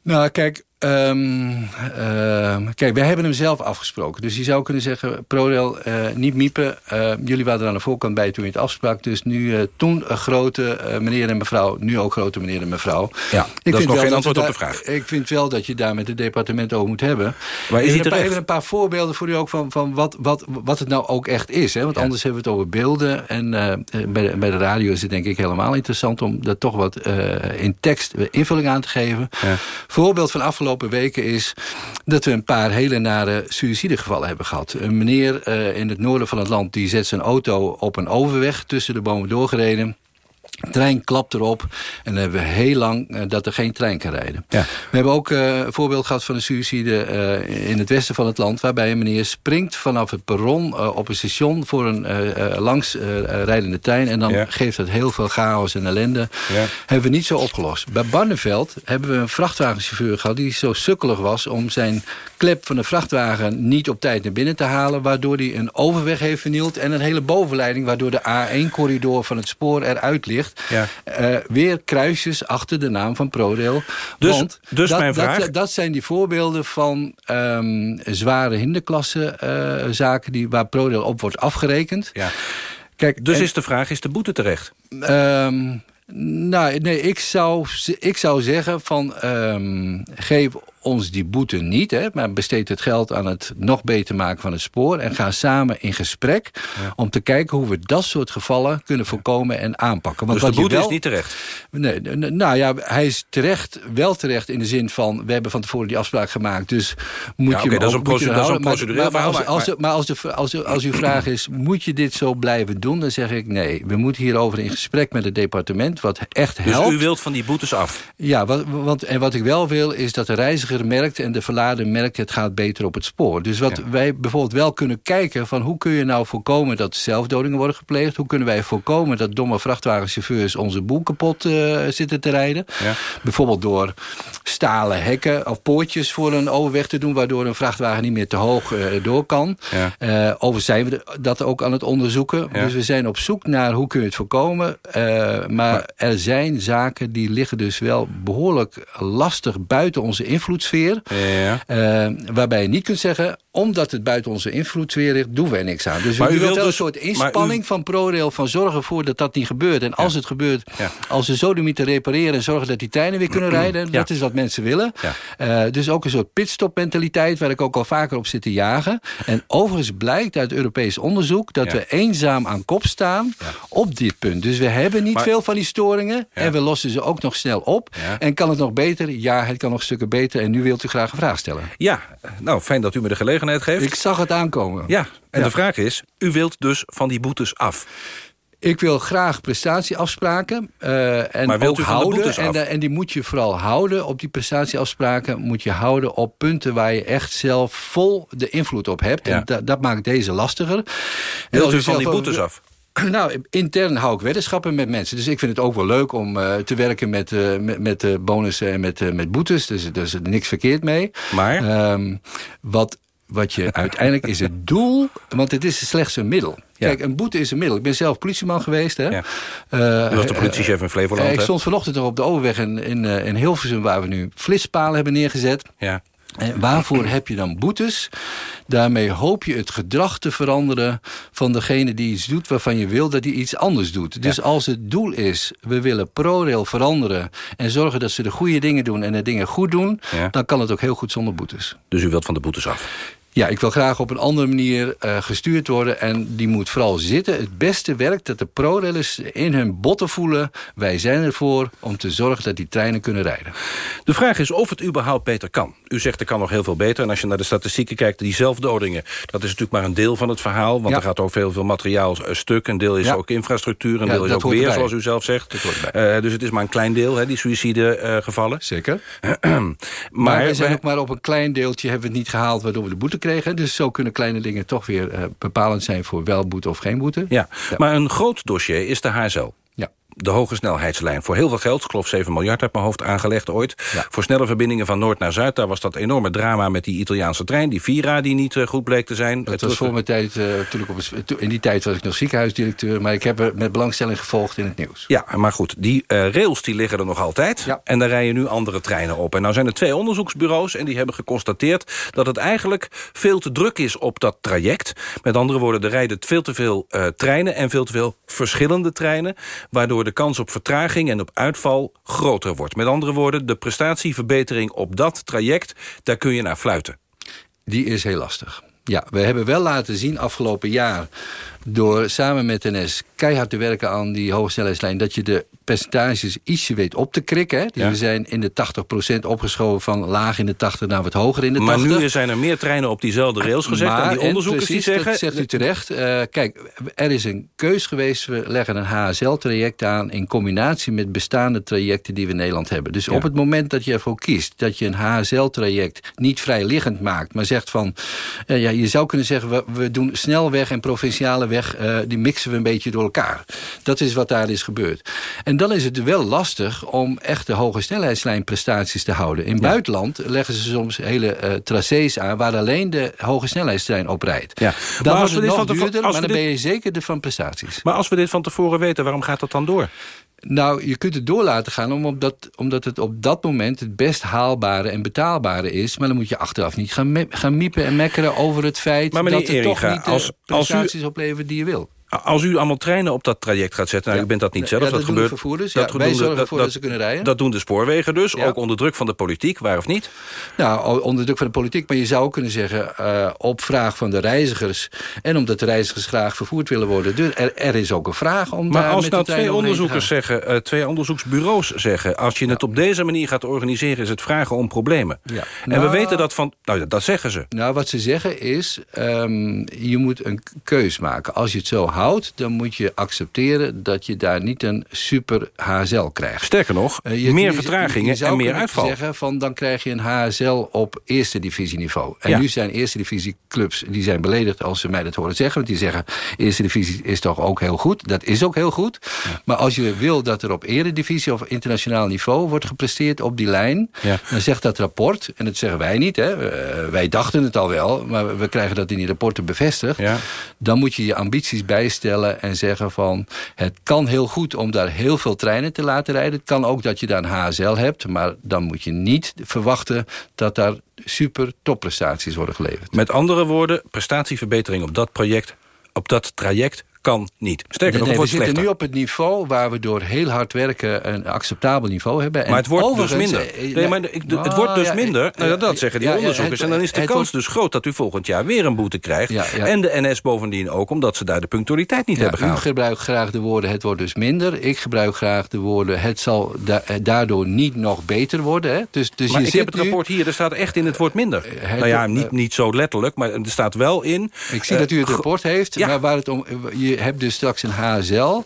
Nou, kijk, ehm, ehm, kijk, wij hebben hem zelf afgesproken. Dus je zou kunnen zeggen, ProRail, eh, niet miepen. Eh, jullie waren er aan de voorkant bij toen je het afsprak. Dus nu, eh, toen een grote eh, meneer en mevrouw, nu ook grote meneer en mevrouw.
Ja, dat is nog geen antwoord op de vraag.
Ik vind wel dat je daar met het departement over moet hebben.
Maar is
paar,
terecht?
even een paar voorbeelden voor u ook van, van wat, wat, wat het nou ook echt is. Hè? Want anders hebben we het over beelden. En bij, de, bij de radio is het denk ik helemaal interessant... om daar toch wat in tekst invulling aan te geven.
Ja.
Voorbeeld van afgelopen weken is dat we een paar hele nare suïcidegevallen hebben gehad. Een meneer eh, in het noorden van het land die zet zijn auto op een overweg tussen de bomen doorgereden. Trein klapt erop en dan hebben we heel lang eh, dat er geen trein kan rijden.
Ja.
We hebben ook eh, een voorbeeld gehad van een suïcide eh, in het westen van het land... waarbij een meneer springt vanaf het perron op een station... voor een eh, eh, langs eh, eh, rijdende trein. En dan
Ja.
geeft dat heel veel chaos en ellende.
Ja.
Hebben we niet zo opgelost. Bij Barneveld hebben we een vrachtwagenchauffeur gehad... die zo sukkelig was om zijn klep van de vrachtwagen niet op tijd naar binnen te halen... waardoor hij een overweg heeft vernield en een hele bovenleiding... waardoor de A1-corridor van het spoor eruit ligt.
Ja.
Eh, weer kruisjes achter de naam van ProRail.
Dus-
Want
dus
dat,
mijn vraag-
Dat, dat zijn die voorbeelden van ehm, zware hinderklasse eh, zaken... Die, waar ProRail op wordt afgerekend.
Ja.
Kijk,
Dus
en-
is de vraag, is de boete terecht?
Ehm, nou, nee, ik zou, ik zou zeggen van ehm, geef ons die boete niet, hè, maar besteed het geld aan het nog beter maken van het spoor en ga samen in gesprek om te kijken hoe we dat soort gevallen kunnen voorkomen en aanpakken. Want
dus de boete
wel-
is niet terecht?
Nee, nou ja, hij is terecht, wel terecht in de zin van... we hebben van tevoren die afspraak gemaakt, dus moet
Ja,
je
dat is
ook-
een procedureel
maar, maar als,
maar-
maar als, de, als, als uw vraag is, moet je dit zo blijven doen? Dan zeg ik nee, we moeten hierover in gesprek met het departement... wat echt
Dus
helpt.
u wilt van die boetes af?
Ja, wat, want, en wat ik wel wil is dat de reiziger reiziger merkt en de verlader merkt... het gaat beter op het spoor. Dus wat wij bijvoorbeeld wel kunnen kijken... van hoe kun je nou voorkomen dat zelfdodingen worden gepleegd? Hoe kunnen wij voorkomen dat domme vrachtwagenchauffeurs... onze boel kapot uh, zitten te rijden? Ja. Bijvoorbeeld door stalen hekken of poortjes voor een overweg te doen... waardoor een vrachtwagen niet meer te hoog uh, door kan. Ja. Uh, overigens zijn we dat ook aan het onderzoeken. Dus we zijn op zoek naar hoe kun je het voorkomen. Maar, maar er zijn zaken die liggen dus wel behoorlijk lastig buiten onze invloedssfeer. Ja, ja. Uh, waarbij je niet kunt zeggen, omdat het buiten onze invloedssfeer ligt, doen wij niks aan. Dus maar u wilt wel dus, een soort inspanning u, van ProRail van zorgen ervoor dat dat niet gebeurt. En als ja. het gebeurt, als ze te repareren en zorgen dat die treinen weer kunnen rijden, dat is wat mensen willen. Uh, dus ook een soort pitstop mentaliteit waar ik ook al vaker op zit te jagen. En overigens blijkt uit Europees onderzoek dat we eenzaam aan kop staan op dit punt. Dus we hebben niet maar, veel van die storingen en we lossen ze ook nog snel op. En kan het nog beter? Ja, het kan nog stukken beter. En nu wilt u graag een vraag stellen.
Ja, nou fijn dat u me de gelegenheid geeft.
Ik zag het aankomen.
Ja, en ja. de vraag is, u wilt dus van die boetes af.
Ik wil graag prestatieafspraken. Uh, en
maar wilt u
houden,
en,
de, en, die moet je vooral houden. Op die prestatieafspraken moet je houden op punten... waar je echt zelf vol de invloed op hebt. Ja. En da, dat maakt deze lastiger.
Wilt u van die boetes af?
Nou, intern hou ik weddenschappen met mensen. Dus ik vind het ook wel leuk om uh, te werken met, uh, met, met uh, bonussen en met, met boetes. Dus er is niks verkeerd mee.
Maar?
Um, wat, wat je uiteindelijk is het doel... want het is slechts een middel. Kijk, een boete is een middel. Ik ben zelf politieman geweest. Hè. Ja.
Uh, was de politiechef in Flevoland.
ik stond vanochtend nog op de overweg in, in, in Hilversum... waar we nu flitspalen hebben neergezet.
Ja.
En waarvoor heb je dan boetes? Daarmee hoop je het gedrag te veranderen van degene die iets doet... waarvan je wil dat hij iets anders doet. Dus ja. als het doel is, we willen ProRail veranderen... en zorgen dat ze de goede dingen doen en de dingen goed doen... Ja. dan kan het ook heel goed zonder boetes.
Dus u wilt van de boetes af?
Ja, ik wil graag op een andere manier uh, gestuurd worden. En die moet vooral zitten. Het beste werkt dat de pro-railers in hun botten voelen. Wij zijn ervoor om te zorgen dat die treinen kunnen rijden.
De vraag is of het überhaupt beter kan. U zegt er kan nog heel veel beter. En als je naar de statistieken kijkt, die zelfdodingen... dat is natuurlijk maar een deel van het verhaal. Want ja. er gaat ook veel, veel materiaal stuk. Een deel is ja. ook infrastructuur. Een deel is ook weer, zoals u zelf zegt. Uh, dus het is maar een klein deel, hè, die suïcide uh, gevallen.
Zeker. maar, maar we zijn ook maar op een klein deeltje hebben we het niet gehaald... waardoor we de boete kregen. Dus zo kunnen kleine dingen toch weer uh, bepalend zijn... voor wel boete of geen boete.
Ja. ja. Maar een groot dossier is de HSL. De hoge snelheidslijn. Voor heel veel geld, ik geloof 7 miljard uit mijn hoofd aangelegd ooit. Ja. Voor snelle verbindingen van Noord naar Zuid. Daar was dat enorme drama met die Italiaanse trein. Die Vira die niet uh, goed bleek te zijn.
Dat was voor mijn tijd, uh, toen ik op het, in die tijd was ik nog ziekenhuisdirecteur. Maar ik heb er met belangstelling gevolgd in het nieuws.
Ja, maar goed, die uh, rails die liggen er nog altijd.
Ja.
En daar rijden nu andere treinen op. En nou zijn er twee onderzoeksbureaus en die hebben geconstateerd... dat het eigenlijk veel te druk is op dat traject. Met andere woorden, er rijden veel te veel treinen... en veel te veel verschillende treinen. De kans op vertraging en op uitval groter wordt. Met andere woorden, de prestatieverbetering op dat traject... daar kun je naar fluiten.
Die is heel lastig. Ja, we hebben wel laten zien afgelopen jaar... door samen met NS keihard te werken aan die hogesnelheidslijn... dat je de percentages ietsje weet op te krikken. Hè? Dus ja. we zijn in de 80% opgeschoven van laag in de 80 naar wat hoger in de 80.
Maar nu zijn er meer treinen op diezelfde rails gezet. Maar, en die onderzoekers
precies,
die zeggen...
dat zegt u terecht. Uh, kijk, er is een keus geweest. We leggen een HSL-traject aan... in combinatie met bestaande trajecten die we in Nederland hebben. Dus ja. op het moment dat je ervoor kiest... dat je een HSL-traject niet vrijliggend maakt... maar zegt van... Uh, ja, je zou kunnen zeggen... we, we doen snelweg en provinciale weg... Uh, die mixen we een beetje door elkaar. Dat is wat daar is gebeurd. En dan is het wel lastig om echt de hoge snelheidslijnprestaties te houden. In ja. buitenland leggen ze soms hele uh, tracés aan... waar alleen de hoge snelheidstrein op rijdt.
Ja.
Dan wordt het nog duurder, maar dan dit... ben je zeker de van prestaties.
Maar als we dit van tevoren weten, waarom gaat dat dan door?
Nou, je kunt het door laten gaan omdat, omdat het op dat moment het best haalbare en betaalbare is. Maar dan moet je achteraf niet gaan, gaan miepen en mekkeren over het feit... dat het toch niet de
als,
prestaties
als u...
oplevert die je wil.
Als u allemaal treinen op dat traject gaat zetten... Nou, u bent dat niet zelf, dat,
dat
gebeurt...
de vervoerders. Dat wij zorgen ervoor dat, ze kunnen rijden.
Dat doen de spoorwegen dus, ook onder druk van de politiek, waar of niet?
Nou, onder druk van de politiek, maar je zou ook kunnen zeggen... Uh, op vraag van de reizigers... en omdat de reizigers graag vervoerd willen worden... Dus er, er is ook een vraag om
Maar
daar
als
met
nou twee onderzoekers zeggen... Uh, twee onderzoeksbureaus zeggen... als je het op deze manier gaat organiseren... is het vragen om problemen.
Ja.
En
Nou,
we weten dat van... Nou, dat- dat zeggen ze.
Nou, wat ze zeggen is, ehm, je moet een keus maken. Als je het zo houdt, houdt... dan moet je accepteren dat je daar niet een super HSL krijgt.
Sterker nog,
Eh, je-
meer
je-
vertragingen
je
en meer uitval.
zeggen van dan krijg je een HSL op eerste divisieniveau. En
Ja.
nu zijn eerste divisieclubs die zijn beledigd als ze mij dat horen zeggen. Want die zeggen eerste divisie is toch ook heel goed. Dat is ook heel goed. Maar als je wil dat er op eredivisie of internationaal niveau wordt gepresteerd op die lijn,
Ja.
dan zegt dat rapport, en dat zeggen wij niet, hè, wij dachten het al wel, maar we krijgen dat in die rapporten bevestigd. Dan moet je je ambities bijstellen en zeggen van het kan heel goed om daar heel veel treinen te laten rijden. Het kan ook dat je daar een HSL hebt, maar dan moet je niet verwachten dat daar super topprestaties worden geleverd.
Met andere woorden, prestatieverbetering op dat project, op dat traject kan niet. Sterker nog,
Nee,
het
nee, we zitten
slechter.
nu op het niveau waar we door heel hard werken een acceptabel niveau hebben. En
Maar het wordt dus minder.
eh,
Nee, maar ik- het wordt dus
ja,
minder.
eh,
Nou, ja, dat
eh,
zeggen die
ja,
onderzoekers. en dan is de kans dus groot dat u volgend jaar weer een boete krijgt.
Ja.
En de NS bovendien ook, omdat ze daar de punctualiteit niet hebben
u
gehaald.
gebruikt graag de woorden het wordt dus minder. Ik gebruik graag de woorden het zal da- eh, daardoor niet nog beter worden. Hè? Dus, dus
maar
je
ik heb het rapport hier, er staat echt in het woord minder.
het-
nou ja,
eh,
niet, niet zo letterlijk, maar er staat wel in...
Ik zie
eh,
dat u het rapport heeft,
Ja.
maar waar het om, je hebt dus straks een HSL...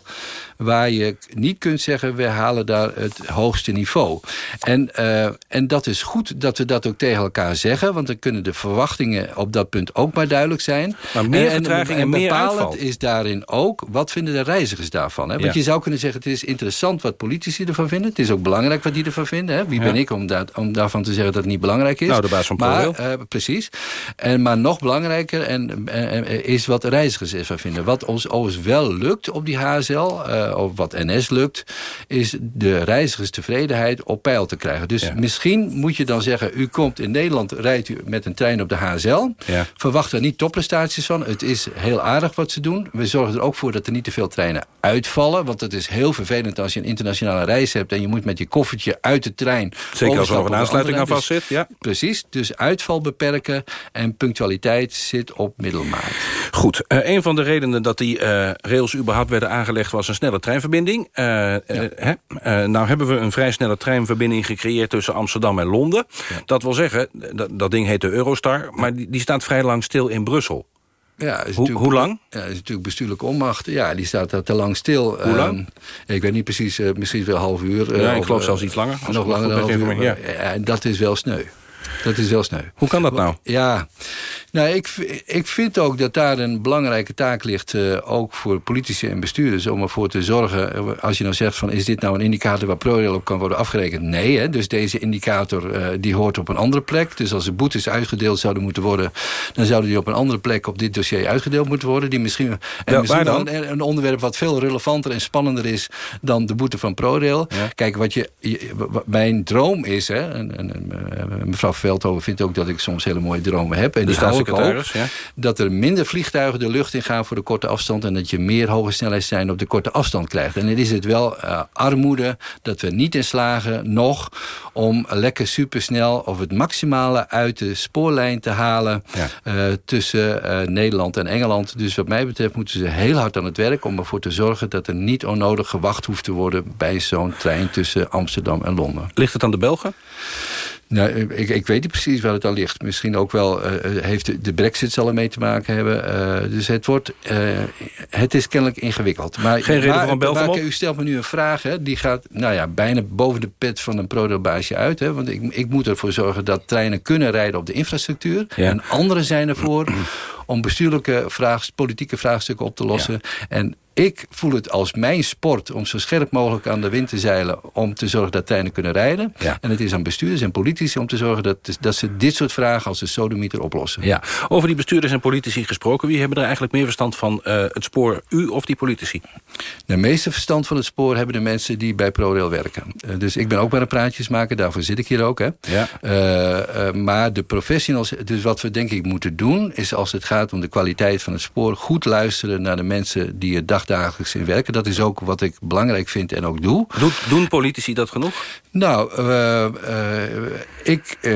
waar je niet kunt zeggen, we halen daar het hoogste niveau. En, eh, en dat is goed dat we dat ook tegen elkaar zeggen... want dan kunnen de verwachtingen op dat punt ook maar duidelijk zijn.
Maar meer
En-
vertraging en meer
bepalend is daarin ook, wat vinden de reizigers daarvan? Hè? Want
Ja.
je zou kunnen zeggen, het is interessant wat politici ervan vinden. Het is ook belangrijk wat die ervan vinden. Hè? Wie
Ja.
ben ik om, daar, om daarvan te zeggen dat het niet belangrijk is?
Nou, de baas van
maar,
ProRail.
eh, precies. En, maar nog belangrijker en, en- en is wat de reizigers ervan vinden. Wat ons overigens wel lukt op die HSL, eh, of wat NS lukt... is de reizigerstevredenheid op peil te krijgen. Dus misschien moet je dan zeggen... u komt in Nederland, rijdt u met een trein op de HSL...
Ja.
verwacht er niet topprestaties van. Het is heel aardig wat ze doen. We zorgen er ook voor dat er niet te veel treinen uitvallen. Want het is heel vervelend als je een internationale reis hebt... en je moet met je koffertje uit de trein...
Zeker als er nog een aansluiting aan vast zit. Ja.
Precies, dus uitval beperken en punctualiteit zit op middelmaat.
Goed, eh, een van de redenen dat die eh, rails überhaupt werden aangelegd... was een snelle treinverbinding. Eh, eh, hè? Eh, nou hebben we een vrij snelle treinverbinding gecreëerd... tussen Amsterdam en Londen. Dat wil zeggen, dat, ding heet de Eurostar... maar die, die staat vrij lang stil in Brussel.
Ja,
Hoe- lang?
Ja, is natuurlijk bestuurlijke onmacht. Ja, die staat daar te lang stil.
Hoe lang?
Ik weet niet precies, misschien wel een half uur. eh,
Ja, ik
of,
geloof zelfs iets langer,
Nog langer dan een half uur.
geïnformeerd,
maar, ja, dat is wel sneu. Dat is wel sneu.
Hoe kan dat nou?
Ja, nou, ik, ik vind ook dat daar een belangrijke taak ligt... eh, ook voor politici en bestuurders... om ervoor te zorgen, eh, als je nou zegt... van is dit nou een indicator waar ProRail op kan worden afgerekend? Nee, hè? dus deze indicator eh, die hoort op een andere plek. Dus als er boetes uitgedeeld zouden moeten worden... dan zouden die op een andere plek op dit dossier uitgedeeld moeten worden. Die misschien, en
Ja,
misschien
dan?
een, een onderwerp wat veel relevanter en spannender is... dan de boete van ProRail. Kijk, wat je, mijn droom is... Hè, en, en, en, mevrouw Veldhoven vindt ook dat ik soms hele mooie dromen heb. En die hou ik ook
ja.
dat er minder vliegtuigen de lucht in gaan voor de korte afstand... en dat je meer hoge snelheidstreinen op de korte afstand krijgt. En dan is het wel eh, armoede dat we niet in slagen nog... om lekker supersnel of het maximale uit de spoorlijn te halen... eh, tussen eh, Nederland en Engeland. Dus wat mij betreft moeten ze heel hard aan het werk... om ervoor te zorgen dat er niet onnodig gewacht hoeft te worden... bij zo'n trein tussen Amsterdam en Londen.
Ligt het aan de Belgen?
Nou, ik, ik weet niet precies waar het aan ligt. Misschien ook wel eh, heeft de, de brexit zal ermee te maken hebben. Eh, dus het wordt, eh, het is kennelijk ingewikkeld. Maar,
Geen reden
maar-? U stelt me nu een vraag, hè, die gaat nou ja, bijna boven de pet van een prodeelbaasje uit. Hè, want ik, ik moet ervoor zorgen dat treinen kunnen rijden op de infrastructuur. En anderen zijn ervoor om bestuurlijke vraag, politieke vraagstukken op te lossen. En ik voel het als mijn sport om zo scherp mogelijk aan de wind te zeilen... om te zorgen dat treinen kunnen rijden. En het is aan bestuurders en politici om te zorgen... dat, dat ze dit soort vragen als de sodemieter oplossen.
Ja, over die bestuurders en politici gesproken. Wie hebben er eigenlijk meer verstand van eh, het spoor? U of die politici?
De meeste verstand van het spoor hebben de mensen die bij ProRail werken. Eh, dus ik ben ook maar een praatjesmaker, daarvoor zit ik hier ook. Hè.
Ja.
Eh, maar de professionals, dus wat we denk ik moeten doen... is als het gaat om de kwaliteit van het spoor... goed luisteren naar de mensen die er dag dagelijks in werken. Dat is ook wat ik belangrijk vind en ook doe.
Doet, doen politici dat genoeg?
Nou, uh, ik, uh,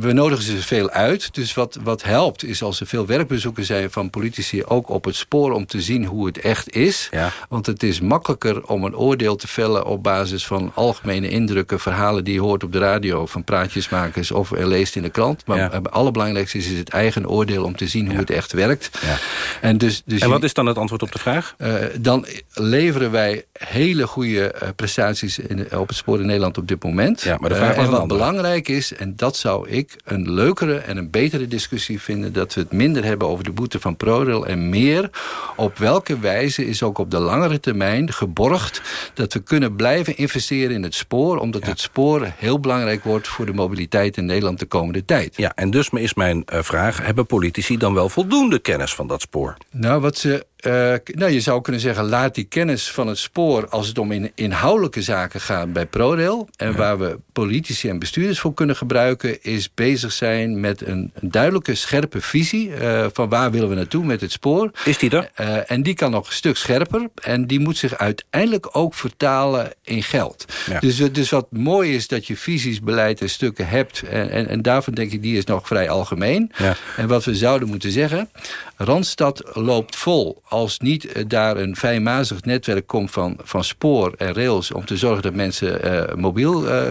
we nodigen ze veel uit. Dus wat, wat helpt is als er veel werkbezoeken zijn van politici... ook op het spoor om te zien hoe het echt is.
Ja.
Want het is makkelijker om een oordeel te vellen... op basis van algemene indrukken, verhalen die je hoort op de radio... van praatjesmakers of leest in de krant. Maar
Ja.
het allerbelangrijkste is het eigen oordeel... om te zien hoe het echt werkt.
Ja.
En, dus, dus
En
je-
wat is dan het antwoord op de vraag?
Eh, dan leveren wij hele goede eh, prestaties in, op het spoor in Nederland op dit moment.
Ja, maar de vraag
Eh, en wat belangrijk is, en dat zou ik een leukere en een betere discussie vinden... dat we het minder hebben over de boete van ProRail... en meer op welke wijze is ook op de langere termijn geborgd... dat we kunnen blijven investeren in het spoor... omdat het spoor heel belangrijk wordt voor de mobiliteit in Nederland de komende tijd.
Ja, en dus is mijn eh, vraag... hebben politici dan wel voldoende kennis van dat spoor?
Nou, wat ze, eh, nou, je zou kunnen zeggen, laat die kennis van het spoor... als het om in, inhoudelijke zaken gaat bij ProRail... en waar we politici en bestuurders voor kunnen gebruiken... is bezig zijn met een, een duidelijke, scherpe visie... eh, van waar willen we naartoe met het spoor.
Is die er?
Eh, en die kan nog een stuk scherper. En die moet zich uiteindelijk ook vertalen in geld.
Ja.
Dus, dus wat mooi is dat je visies, beleid en stukken hebt. En, en, en daarvan denk ik, die is nog vrij algemeen.
Ja.
En wat we zouden moeten zeggen... Randstad loopt vol. Als niet eh, daar een fijnmazig netwerk komt van, van spoor en rails... om te zorgen dat mensen eh, mobiel, eh,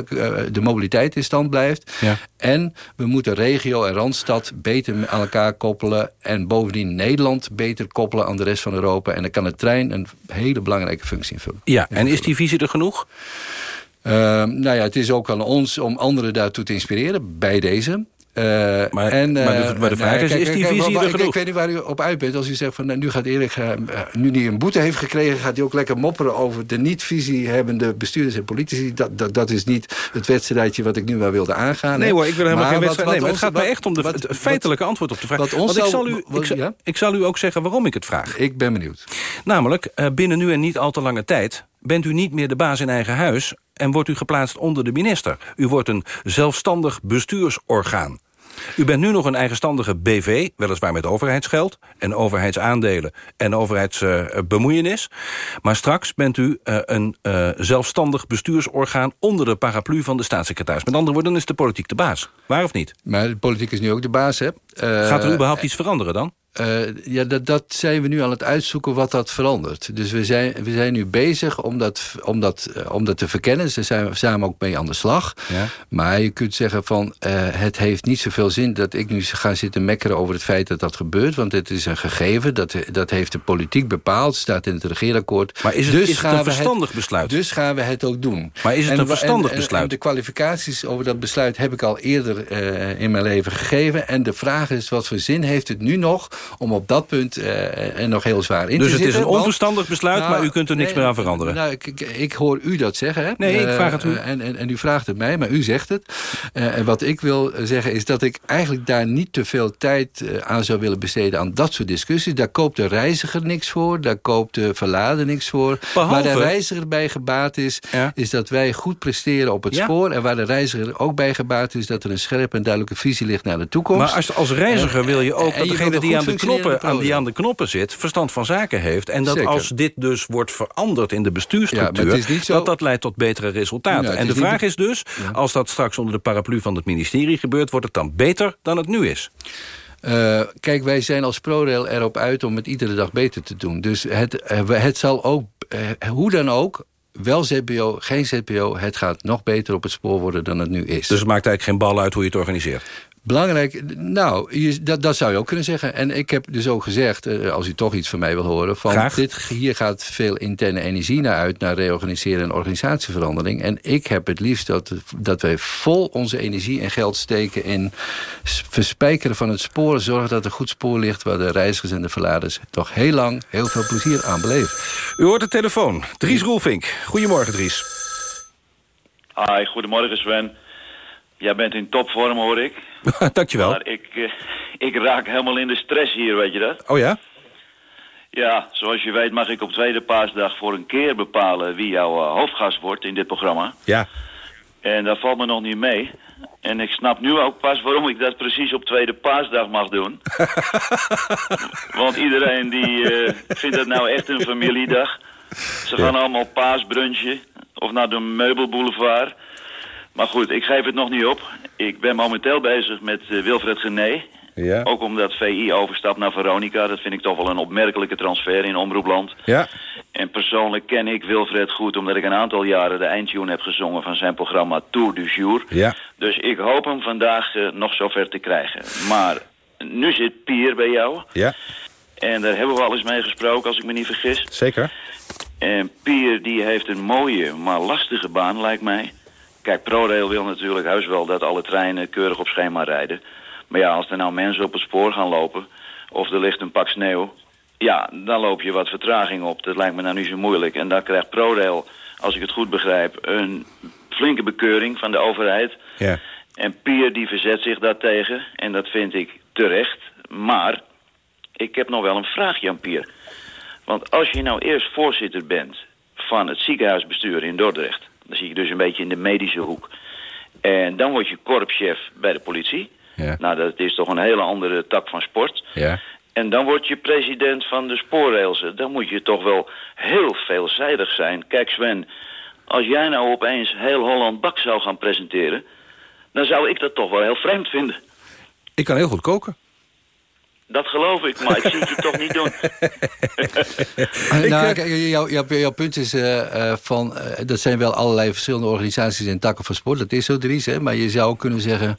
de mobiliteit in stand blijft.
Ja.
En we moeten regio en Randstad beter aan elkaar koppelen... en bovendien Nederland beter koppelen aan de rest van Europa. En dan kan de trein een hele belangrijke functie invullen.
Ja, en is die visie er genoeg?
Uh, nou ja, het is ook aan ons om anderen daartoe te inspireren bij deze. Uh,
Maar-
en,
maar de-
uh,
maar de vraag is, is die visie er
ik,
genoeg?
ik weet niet waar u op uit bent als u zegt van nou, nu gaat Erik, nu hij een boete heeft gekregen, gaat hij ook lekker mopperen over de niet-visie hebbende bestuurders en politici. Dat, dat, dat is niet het wedstrijdje wat ik nu wel wilde aangaan.
Nee hoor, ik wil helemaal geen wedstrijd nemen. Het gaat mij echt om de,
wat-
het
wat-
feitelijke antwoord op de vraag.
wat ons
Want ik zal, u,
wat-
ik, zal-
ja?
ik zal u ook zeggen waarom ik het vraag.
Ik ben benieuwd.
Namelijk, eh, binnen nu en niet al te lange tijd... bent u niet meer de baas in eigen huis... en wordt u geplaatst onder de minister. U wordt een zelfstandig bestuursorgaan. U bent nu nog een eigenstandige BV, weliswaar met overheidsgeld... en overheidsaandelen en overheidsbemoeienis. maar straks bent u eh, een eh, zelfstandig bestuursorgaan... onder de paraplu van de staatssecretaris. Met andere woorden, dan is de politiek de baas. Waar of niet?
Maar de politiek is nu ook de baas, hè?
Gaat er überhaupt iets veranderen dan?
Uh, ja, dat, dat zijn we nu aan het uitzoeken wat dat verandert. Dus we zijn, we zijn nu bezig om dat, om dat, uh, om dat te verkennen. Daar zijn we samen ook mee aan de slag.
Ja.
Maar je kunt zeggen van... Uh, het heeft niet zoveel zin dat ik nu ga zitten mekkeren over het feit dat dat gebeurt. Want het is een gegeven. Dat, dat heeft de politiek bepaald. staat in het regeerakkoord.
Maar is het,
dus
is het
gaan
een verstandig
het,
besluit?
Dus gaan we het ook doen.
Maar is het
en,
een verstandig
en,
besluit?
En de kwalificaties over dat besluit heb ik al eerder uh, in mijn leven gegeven. En de vraag is wat voor zin heeft het nu nog om op dat punt en nog heel zwaar in
dus
te
het
zitten.
is een onverstandig besluit,
nou,
maar u kunt er niks
nee,
meer aan veranderen.
Nou, ik, ik, ik, hoor u dat zeggen. Hè?
Nee, ik vraag het u.
Uh, en, en, en, u vraagt het mij, maar u zegt het. En wat ik wil zeggen is dat ik eigenlijk daar niet te veel tijd aan zou willen besteden aan dat soort discussies. Daar koopt de reiziger niks voor, daar koopt de verlader niks voor.
Behalve,
waar de reiziger bij gebaat is,
ja.
is dat wij goed presteren op het
ja.
spoor. En waar de reiziger ook bij gebaat is, dat er een scherpe en duidelijke visie ligt naar de toekomst.
Maar als, als reiziger wil je ook
en
dat degene die aan de, knoppen, aan, die aan de knoppen zit... verstand van zaken heeft. En dat
Zeker.
als dit dus wordt veranderd in de bestuursstructuur...
Ja, zo...
dat dat leidt tot betere resultaten.
Ja,
en de vraag
niet...
is dus, ja. als dat straks onder de paraplu van het ministerie gebeurt... wordt het dan beter dan het nu is?
Uh, kijk, wij zijn als ProRail erop uit om het iedere dag beter te doen. Dus het, uh, het zal ook, uh, hoe dan ook, wel ZBO, geen ZBO... het gaat nog beter op het spoor worden dan het nu is.
Dus het maakt eigenlijk geen bal uit hoe je het organiseert?
Belangrijk, nou, je, dat, dat zou je ook kunnen zeggen. En ik heb dus ook gezegd, uh, als u toch iets van mij wil horen... van
Graag.
dit, hier gaat veel interne energie naar uit... naar reorganiseren en organisatieverandering. En ik heb het liefst dat, dat wij vol onze energie en geld steken... in verspijkeren van het spoor. Zorgen dat er goed spoor ligt... waar de reizigers en de verladers toch heel lang... heel veel plezier aan beleven.
U hoort de telefoon. Dries Roelvink. Goedemorgen, Dries.
Hi, goedemorgen Sven. Jij bent in topvorm, hoor ik.
Dankjewel.
Maar ik, uh, ik raak helemaal in de stress hier, weet je dat?
Oh ja?
Ja, zoals je weet mag ik op tweede paasdag voor een keer bepalen wie jouw uh, hoofdgast wordt in dit programma.
Ja.
En dat valt me nog niet mee. En ik snap nu ook pas waarom ik dat precies op tweede paasdag mag doen. Want iedereen die eh, vindt dat nou echt een familiedag. Ze gaan allemaal paasbrunchen of naar de meubelboulevard. Maar goed, ik geef het nog niet op. Ik ben momenteel bezig met eh, Wilfred Gené.
Ja.
Ook omdat VI overstapt naar Veronica. Dat vind ik toch wel een opmerkelijke transfer in Omroepland.
Ja.
En persoonlijk ken ik Wilfred goed... omdat ik een aantal jaren de eindtune heb gezongen... van zijn programma Tour du Jour.
Ja.
Dus ik hoop hem vandaag eh, nog zover te krijgen. Maar nu zit Pier bij jou.
Ja.
En daar hebben we al eens mee gesproken, als ik me niet vergis.
Zeker.
En Pier die heeft een mooie, maar lastige baan, lijkt mij. Kijk, ProRail wil natuurlijk heus wel dat alle treinen keurig op schema rijden. Maar ja, als er nou mensen op het spoor gaan lopen... of er ligt een pak sneeuw... ja, dan loop je wat vertraging op. Dat lijkt me nou niet zo moeilijk. En daar krijgt ProRail, als ik het goed begrijp... een flinke bekeuring van de overheid.
Ja.
En Pier die verzet zich daartegen. En dat vind ik terecht. Maar ik heb nog wel een vraagje aan Pier. Want als je nou eerst voorzitter bent van het ziekenhuisbestuur in Dordrecht... dan zie je dus een beetje in de medische hoek. En dan word je korpschef bij de politie.
Ja.
Nou, dat is toch een hele andere tak van sport.
Ja.
En dan word je president van de spoorrailsen. Dan moet je toch wel heel veelzijdig zijn. Kijk Sven, als jij nou opeens heel Holland Bak zou gaan presenteren... dan zou ik dat toch wel heel vreemd vinden.
Ik kan heel goed koken.
Dat geloof ik, maar ik zie het je toch niet doen.
nou, kijk, jouw, jouw, jouw punt is eh, eh, van... eh, dat zijn wel allerlei verschillende organisaties en takken van sport. Dat is zo, Dries. Hè? Maar je zou ook kunnen zeggen...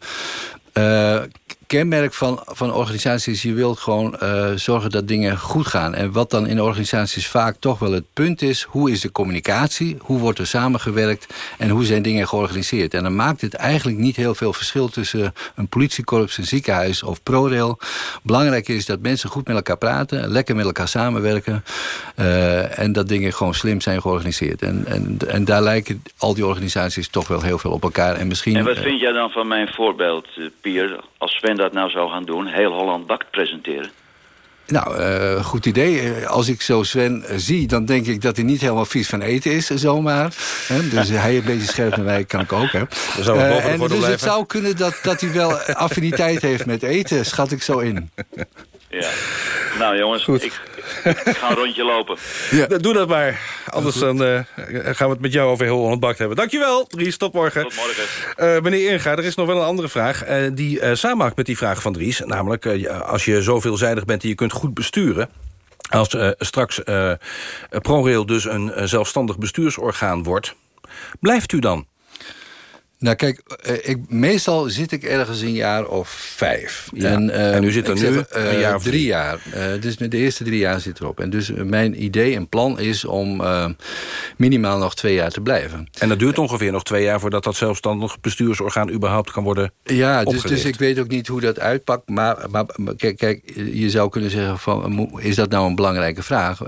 eh, kenmerk van, van organisaties, je wilt gewoon eh, zorgen dat dingen goed gaan. En wat dan in organisaties vaak toch wel het punt is... hoe is de communicatie, hoe wordt er samengewerkt... en hoe zijn dingen georganiseerd. En dan maakt het eigenlijk niet heel veel verschil... tussen een politiekorps, een ziekenhuis of ProRail. Belangrijk is dat mensen goed met elkaar praten... lekker met elkaar samenwerken... eh, en dat dingen gewoon slim zijn georganiseerd. En, en, en daar lijken al die organisaties toch wel heel veel op elkaar. En misschien...
En wat
eh,
vind jij dan van mijn voorbeeld, Pier? Als Sven dat nou zou gaan doen, heel Holland Bakt presenteren.
Nou, eh, goed idee. Als ik zo Sven eh, zie, dan denk ik dat hij niet helemaal vies van eten is, eh, zomaar. Hè, dus hij een beetje scherp met mij, kan ik ook. Hè.
de
en dus het zou kunnen dat, dat hij wel affiniteit heeft met eten, schat ik zo in.
Ja. Nou jongens, ik, ik ga een rondje lopen.
Ja. Doe dat maar. Anders dan, eh, gaan we het met jou over heel Holland Bakt hebben. Dankjewel, Dries. Tot morgen.
Tot morgen.
Eh, meneer Inga, er is nog wel een andere vraag... eh, die eh samenhangt met die vraag van Dries. Namelijk, eh, als je zo veelzijdig bent en je kunt goed besturen... als eh, straks eh, ProRail dus een eh, zelfstandig bestuursorgaan wordt... blijft u dan?
Nou kijk, eh, ik, meestal zit ik ergens een jaar of vijf.
Ja, en u zit er nu
zeg,
een
eh,
jaar of
drie jaar. Eh, dus de eerste drie jaar zit erop. En dus mijn idee en plan is om eh, minimaal nog twee jaar te blijven.
En dat duurt ongeveer nog twee jaar... voordat dat zelfstandig bestuursorgaan überhaupt kan worden
Ja, dus, dus ik weet ook niet hoe dat uitpakt. Maar, maar, maar kijk, kijk, je zou kunnen zeggen: van, is dat nou een belangrijke vraag?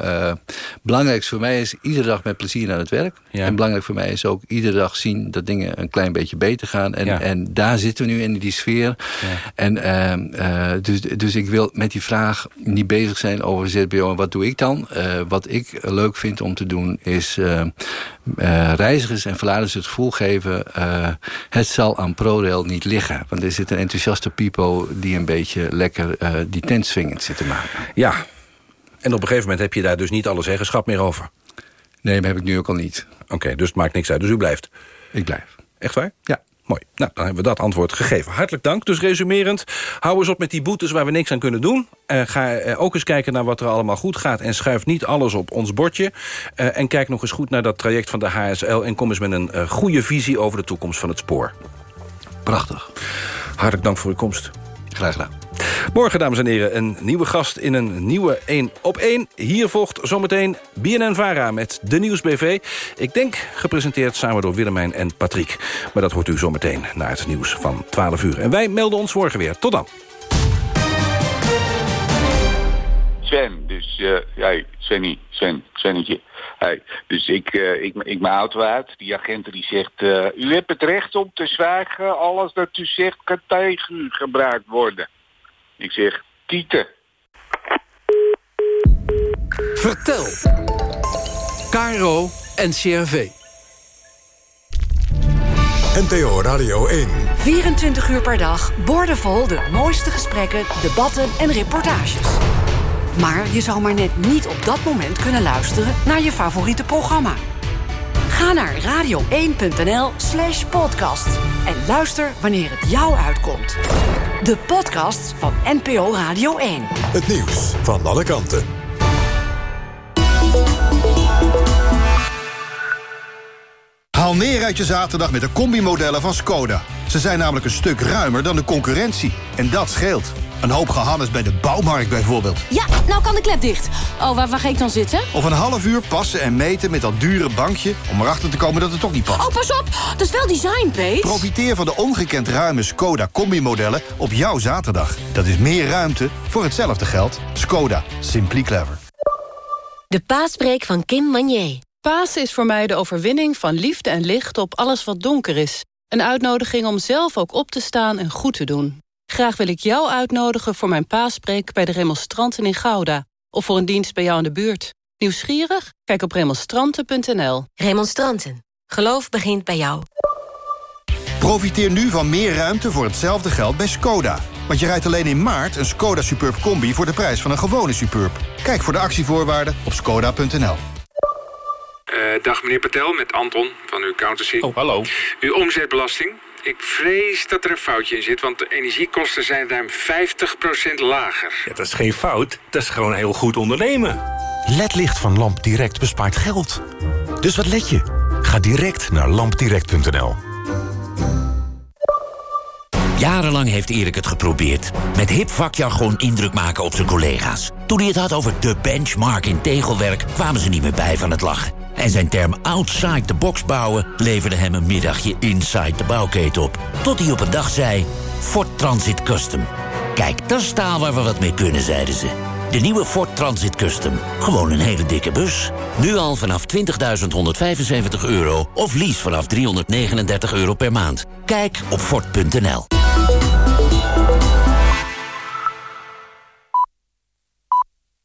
Belangrijkst voor mij is iedere dag met plezier naar het werk.
Ja.
En belangrijk voor mij is ook iedere dag zien dat dingen een klein beetje beter gaan. En,
Ja.
en daar zitten we nu in die sfeer. En ehm, eh, dus, dus ik wil met die vraag niet bezig zijn over ZBO en wat doe ik dan? Eh, wat ik leuk vind om te doen is eh, eh, reizigers en verladers het gevoel geven... het zal aan ProRail niet liggen. Want er zit een enthousiaste pipo die een beetje lekker die tent swingend zit te maken.
Ja, en op een gegeven moment heb je daar dus niet alle zeggenschap meer over.
Nee, maar heb ik nu ook al niet.
Oké, dus het maakt niks uit. Dus u blijft?
Ik blijf.
Echt waar?
Ja.
Mooi. Nou, dan hebben we dat antwoord gegeven. Hartelijk dank. Dus resumerend, hou eens op met die boetes waar we niks aan kunnen doen. Eh, ga eh, ook eens kijken naar wat er allemaal goed gaat... en schuif niet alles op ons bordje. Eh, en kijk nog eens goed naar dat traject van de HSL... en kom eens met een goede visie over de toekomst van het spoor.
Prachtig.
Hartelijk dank voor uw komst.
Graag gedaan.
Morgen, dames en heren, een nieuwe gast in een nieuwe 1 op 1. Hier volgt zometeen BNN-VARA met de Nieuwsbv. Ik denk gepresenteerd samen door Willemijn en Patrick. Maar dat hoort u zometeen na het nieuws van 12 uur. En wij melden ons morgen weer. Tot dan.
Sven, dus eh ja, Svenny, Sven, Svennetje. Hey, dus ik, eh, ik, ik mijn. Die agent die zegt, eh, u hebt het recht om te zwijgen. Alles dat u zegt kan tegen u gebruikt worden. Ik zeg, tieten.
Vertel. Caro en CRV.
NPO Radio 1.
24 uur per dag, boordevol de mooiste gesprekken, debatten en reportages. Maar je zou maar net niet op dat moment kunnen luisteren naar je favoriete programma. Ga naar radio1.nl slash podcast en luister wanneer het jou uitkomt. De podcast van NPO Radio 1.
Het nieuws van alle kanten.
Haal neer uit je zaterdag met de combimodellen van Skoda. Ze zijn namelijk een stuk ruimer dan de concurrentie. En dat scheelt. Een hoop gehannes bij de bouwmarkt bijvoorbeeld.
Ja, nou kan de klep dicht. Oh, waar, waar ga ik dan zitten?
Of een half uur passen en meten met dat dure bankje... om erachter te komen dat het toch niet past.
Oh, pas op! Dat is wel design, Pete.
Profiteer van de ongekend ruime Skoda combimodellen op jouw zaterdag. Dat is meer ruimte voor hetzelfde geld. Skoda. Simply clever.
De paaspreek van Kim Manier.
Pasen is voor mij de overwinning van liefde en licht op alles wat donker is. Een uitnodiging om zelf ook op te staan en goed te doen. Graag wil ik jou uitnodigen voor mijn paaspreek bij de remonstranten in Gouda. Of voor een dienst bij jou in de buurt. Nieuwsgierig? Kijk op remonstranten.nl.
Remonstranten. Geloof begint bij jou.
Profiteer nu van meer ruimte voor hetzelfde geld bij Skoda. Want je rijdt alleen in maart een Skoda Superb Combi... voor de prijs van een gewone Superb. Kijk voor de actievoorwaarden op skoda.nl.
Uh, dag meneer Patel, met Anton van uw accountancy.
Oh, hallo.
Uw omzetbelasting. Ik vrees dat er een foutje in zit, want de energiekosten zijn ruim 50% lager.
Ja, dat is geen fout, dat is gewoon heel goed ondernemen.
LED-licht van LampDirect bespaart geld. Dus wat let je? Ga direct naar lampdirect.nl.
Jarenlang heeft Erik het geprobeerd. Met hip vakjargon indruk maken op zijn collega's. Toen hij het had over de benchmark in tegelwerk... kwamen ze niet meer bij van het lachen. En zijn term outside the box bouwen... leverde hem een middagje inside de bouwketen op. Tot hij op een dag zei... Ford Transit Custom. Kijk, dat is staal waar we wat mee kunnen, zeiden ze. De nieuwe Ford Transit Custom. Gewoon een hele dikke bus. Nu al vanaf 20.175 euro of lease vanaf 339 euro per maand. Kijk op Ford.nl.